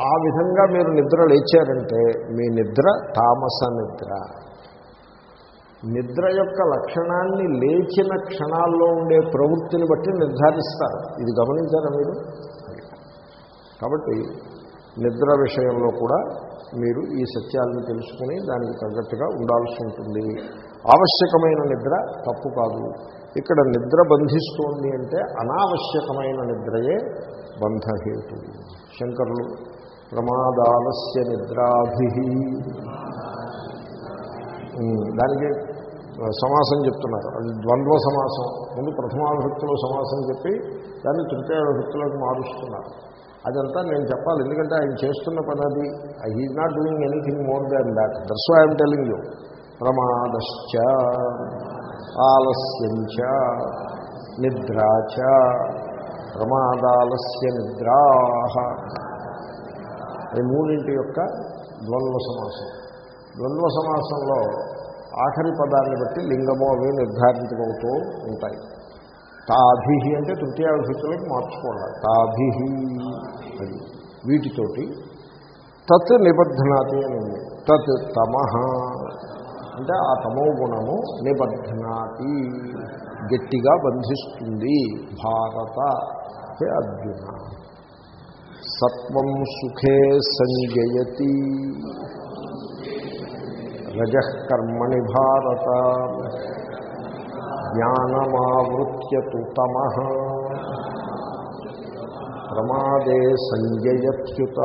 ఆ విధంగా మీరు నిద్ర లేచారంటే మీ నిద్ర తామస నిద్ర. నిద్ర యొక్క లక్షణాన్ని లేచిన క్షణాల్లో ఉండే ప్రవృత్తిని బట్టి నిర్ధారిస్తారు. ఇది గమనించారా మీరు? కాబట్టి నిద్ర విషయంలో కూడా మీరు ఈ సత్యాలను తెలుసుకుని దానికి తగ్గట్టుగా ఉండాల్సి ఉంటుంది. ఆవశ్యకమైన నిద్ర తప్పు కాదు. ఇక్కడ నిద్ర బంధిస్తోంది అంటే అనావశ్యకమైన నిద్రయే బంధహేతు శంకరులు ప్రమాదాలస్య నిద్రాభి. దానికి సమాసం చెప్తున్నారు. అది ద్వంద్వ సమాసం. ముందు ప్రథమావిభక్తిలో సమాసం చెప్పి దాన్ని తృతీయ విభక్తిలోకి మారుస్తున్నారు. అదంతా నేను చెప్పాలి. ఎందుకంటే ఆయన చేస్తున్న పని అది. He's not doing anything more than that that's why I'm telling you ప్రమాదశ్చ ఆలస్యంచ నిద్రాచ ప్రమాదాలస్య నిద్రాహ అది మూడింటి యొక్క ద్వంద్వ సమాసం. ద్వంద్వ సమాసంలో ఆఖరి పదాన్ని బట్టి లింగము అవి నిర్ధారించబడుతూ ఉంటాయి. తాభి అంటే తృతీయ విభక్తులకు మార్చుకోవాలి. తాభి అది వీటితోటి తత్ నిబద్ధనాతి అని ఉంది. తత్ తమహ. అంటే ఆ తమో గుణము నిబద్ధనాతి. గట్టిగా బంధిస్తుంది. భారత హే అర్జున. సత్వం సుఖే సంజయతి. రజకర్మణి భారత. జ్ఞానమావృత్య తమ. ప్రమాదే సంజయత్యుత.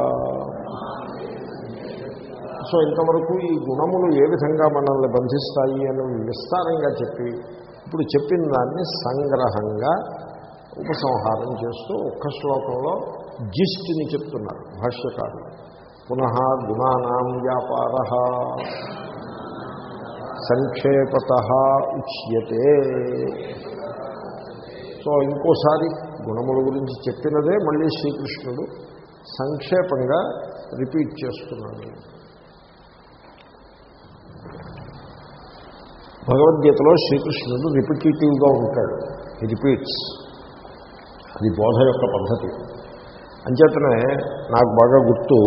సో ఇంతవరకు ఈ గుణములు ఏ విధంగా మనల్ని బంధిస్తాయి అని విస్తారంగా చెప్పి ఇప్పుడు చెప్పిన దాన్ని సంగ్రహంగా ఉపసంహారం చేస్తూ ఒక్క శ్లోకంలో జిస్ట్ని చెప్తున్నారు భాష్యకారులు. పునః గుణానాం వ్యాపార. సంక్షేపత ఉచ్యతే. సో ఇంకోసారి గుణముల గురించి చెప్పినదే మళ్ళీ శ్రీకృష్ణుడు సంక్షేపంగా రిపీట్ చేస్తున్నాడు. భగవద్గీతలో శ్రీకృష్ణుడు రిపిటేటివ్గా ఉంటాడు. రిపీట్స్ అది బోధ యొక్క పద్ధతి. అంచేతనే నాకు బాగా గుర్తు.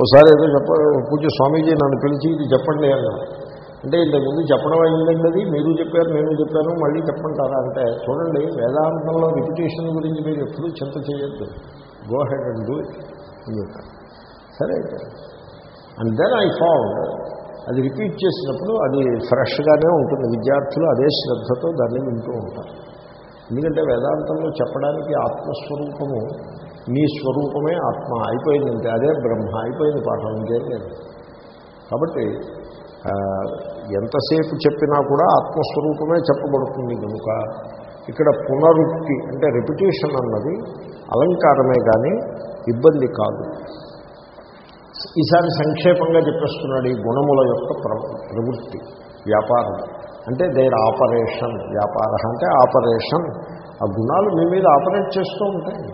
ఒకసారి ఏదో చెప్ప పూజ స్వామీజీ నన్ను పిలిచి ఇది చెప్పండి అన్నారు. అంటే ఇంతకుముందు చెప్పడం అయిందండి అది? మీరు చెప్పారు నేను చెప్పాను మళ్ళీ చెప్పంటారా అంటే చూడండి వేదాంతంలో రిపిటేషన్ గురించి మీరు ఎప్పుడూ చింత చేయొద్దు. Go ahead and do it అని సరే అయితే. అండ్ దెన్ ఐ ఫౌండ్ అది రిపీట్ చేసినప్పుడు అది ఫ్రెష్గానే ఉంటుంది. విద్యార్థులు అదే శ్రద్ధతో దాన్ని వింటూ ఉంటారు. ఎందుకంటే వేదాంతంలో చెప్పడానికి ఆత్మస్వరూపము మీ స్వరూపమే ఆత్మ అయిపోయిందంటే అదే బ్రహ్మ అయిపోయింది పాఠం ఇంకేం లేదు. కాబట్టి ఎంతసేపు చెప్పినా కూడా ఆత్మస్వరూపమే చెప్పబడుతుంది కనుక ఇక్కడ పునరుక్తి అంటే రెప్యుటేషన్ అన్నది అలంకారమే కానీ ఇబ్బంది కాదు. ఈసారి సంక్షేపంగా చెప్పేస్తున్నాడు ఈ గుణముల యొక్క ప్రవృత్తి వ్యాపారం. అంటే దేర్ ఆపరేషన్ వ్యాపార అంటే ఆపరేషన్. ఆ గుణాలు మీ మీద ఆపరేట్ చేస్తూ ఉంటాయి.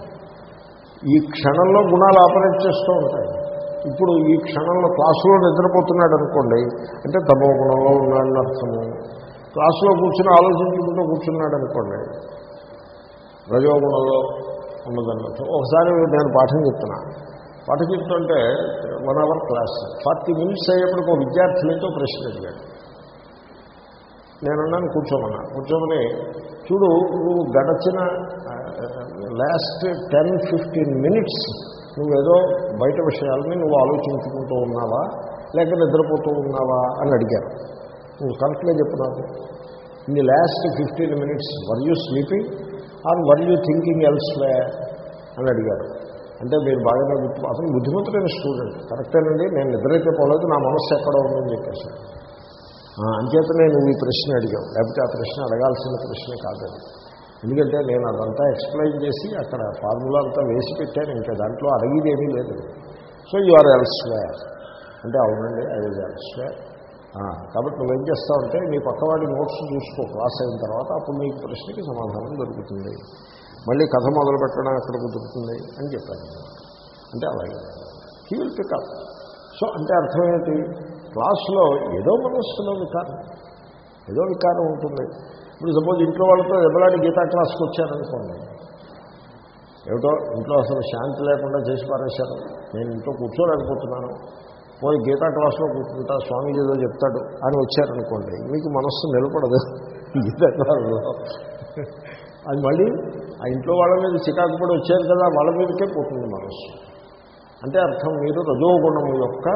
ఈ క్షణంలో గుణాలు ఆపరేట్ చేస్తూ ఉంటాయి. ఇప్పుడు ఈ క్షణంలో క్లాసులో నిద్రపోతున్నాడు అనుకోండి అంటే తమో గుణంలో ఉన్నాడని అర్థము. క్లాసులో కూర్చుని ఆలోచించుకుంటూ కూర్చున్నాడు అనుకోండి రజోగుణంలో ఉన్నదన్నట్టు ఒకసారి నేను పాఠం చెప్తున్నా. పాఠం చెప్తుంటే one hour class forty minutes అయ్యేప్పటికి ఒక విద్యార్థులతో ప్రశ్న అడిగాడు. నేనున్నాను కూర్చోమన్నా. కూర్చోమని చూడు నువ్వు గడచిన లాస్ట్ టెన్ ఫిఫ్టీన్ మినిట్స్ నువ్వేదో బయట విషయాలని నువ్వు ఆలోచించుకుంటూ ఉన్నావా? లేక నిద్రపోతూ ఉన్నావా? అని అడిగారు. నువ్వు కరెక్ట్గా చెప్పు నాకు in the last fifteen minutes were you sleeping? Or were you thinking elsewhere అని అడిగారు. అంటే మీరు బాగానే గుర్తు అసలు బుద్ధిమంతుడైన స్టూడెంట్. కరెక్టేనండి నేను నిద్రైతే పోలేదు నా మనస్సు ఎక్కడ ఉందని చెప్పేసి. అంచేత నేను ఈ ప్రశ్న అడిగావు. లేకపోతే ఆ ప్రశ్న అడగాల్సిన ప్రశ్నే కాదు ఎందుకంటే నేను అదంతా ఎక్స్ప్లెయిన్ చేసి అక్కడ ఫార్ములా అంతా వేసి పెట్టాను ఇంకా దాంట్లో అడిగేదేమీ లేదు. సో యు ఆర్ ఎల్స్వేర్ అంటే అవునండి ఐ వాజ్ ఎల్స్వేర్ కాబట్టి నువ్వేం చేస్తావంటే నీ పక్కవాడి నోట్స్ చూసుకో క్లాస్ అయిన తర్వాత అప్పుడు నీకు ప్రశ్నకి సమాధానం దొరుకుతుంది. మళ్ళీ కథ మొదలు పెట్టడం అక్కడ కుదురుతుంది అని చెప్పాను. అంటే అలాగే హీ విల్ పికప్ సో అంటే అర్థం ఏంటి? క్లాస్లో ఏదో మనస్సులో వికారం. ఏదో వికారం ఉంటుంది. ఇప్పుడు సపోజ్ ఇంట్లో వాళ్ళతో దెబ్బలాంటి గీతా క్లాస్కి వచ్చారనుకోండి. ఏమిటో ఇంట్లో అసలు శాంతి లేకుండా చేసి పారేశారు. నేను ఇంట్లో కూర్చోలేకపోతున్నాను. పోయి గీతా క్లాస్లో కూర్చుంటా స్వామీజీ ఏదో చెప్తాడు అని వచ్చారనుకోండి మీకు మనస్సు నిలబడదు గీతా క్లాస్లో. అది మళ్ళీ ఆ ఇంట్లో వాళ్ళ మీద చికాకు పడి వచ్చారు కదా వాళ్ళ మీదకే పోతుంది మనస్సు. అంటే అర్థం మీరు రజోగుణము యొక్క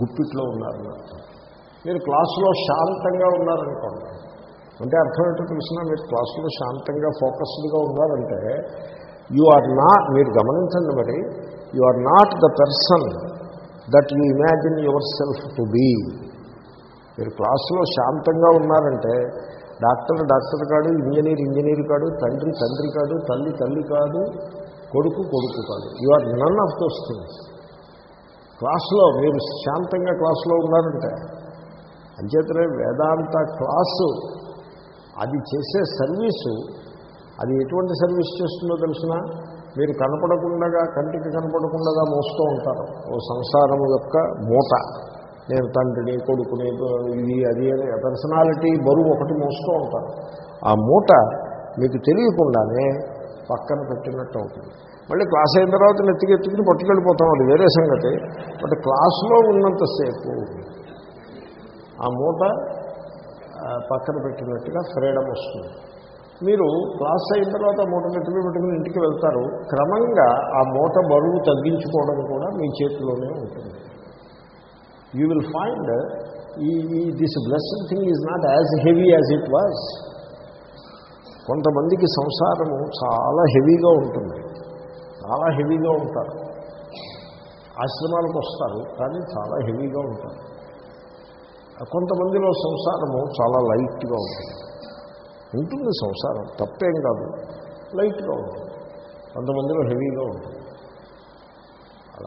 గుప్పిట్లో ఉన్నారని అర్థం. మీరు క్లాసులో శాంతంగా ఉన్నారనుకోండి అంటే అర్థం ఏంటో తెలిసిన? మీరు క్లాసులో శాంతంగా ఫోకస్డ్గా ఉన్నారంటే యు ఆర్ నాట్ మీరు గమనించండి మరి you are not the person that you imagine yourself to be మీరు క్లాసులో శాంతంగా ఉన్నారంటే డాక్టర్ డాక్టర్ కాడు ఇంజనీర్ ఇంజనీర్ కాడు తండ్రి తండ్రి కాదు తల్లి తల్లి కాదు కొడుకు కొడుకు కాదు. You are none of those things క్లాసులో మీరు శాంతంగా క్లాసులో ఉన్నారంటే అంచేతనే వేదాంత క్లాసు అది చేసే సర్వీసు అది ఎటువంటి సర్వీస్ చేస్తుందో తెలిసిన? మీరు కనపడకుండా కంటికి కనపడకుండా మోస్తూ ఉంటారు. ఓ సంసారం యొక్క మూట. నేను తండ్రిని కొడుకుని ఇది అది అని పర్సనాలిటీ బరువు ఒకటి మోస్తూ ఉంటారు. ఆ మూట మీకు తెలియకుండానే పక్కన పెట్టినట్టు అవుతుంది. మళ్ళీ క్లాస్ అయిన తర్వాత నెత్తికెత్తుకుని పట్టుకెళ్ళిపోతాం. అది వేరే సంగతి. బట్ క్లాసులో ఉన్నంతసేపు ఆ మూట పక్కన పెట్టినట్టుగా ఫ్రీడమ్ వస్తుంది. మీరు క్లాస్ అయిన తర్వాత మూట నెత్తిమి పెట్టుకుని ఇంటికి వెళ్తారు. క్రమంగా ఆ మూట బరువు తగ్గించుకోవడం కూడా మీ చేతిలోనే ఉంటుంది. యూ విల్ ఫైండ్ ఈ this blessing thing is not as heavy as it was కొంతమందికి సంసారము చాలా హెవీగా ఉంటుంది. చాలా హెవీగా ఉంటారు. ఆశ్రమాలకు వస్తారు కానీ చాలా హెవీగా ఉంటారు. కొంతమందిలో సంసారము చాలా లైట్గా ఉంటుంది. ఉంటుంది సంసారం తప్పేం కాదు. లైట్గా ఉంటుంది. కొంతమందిలో హెవీగా ఉంటుంది.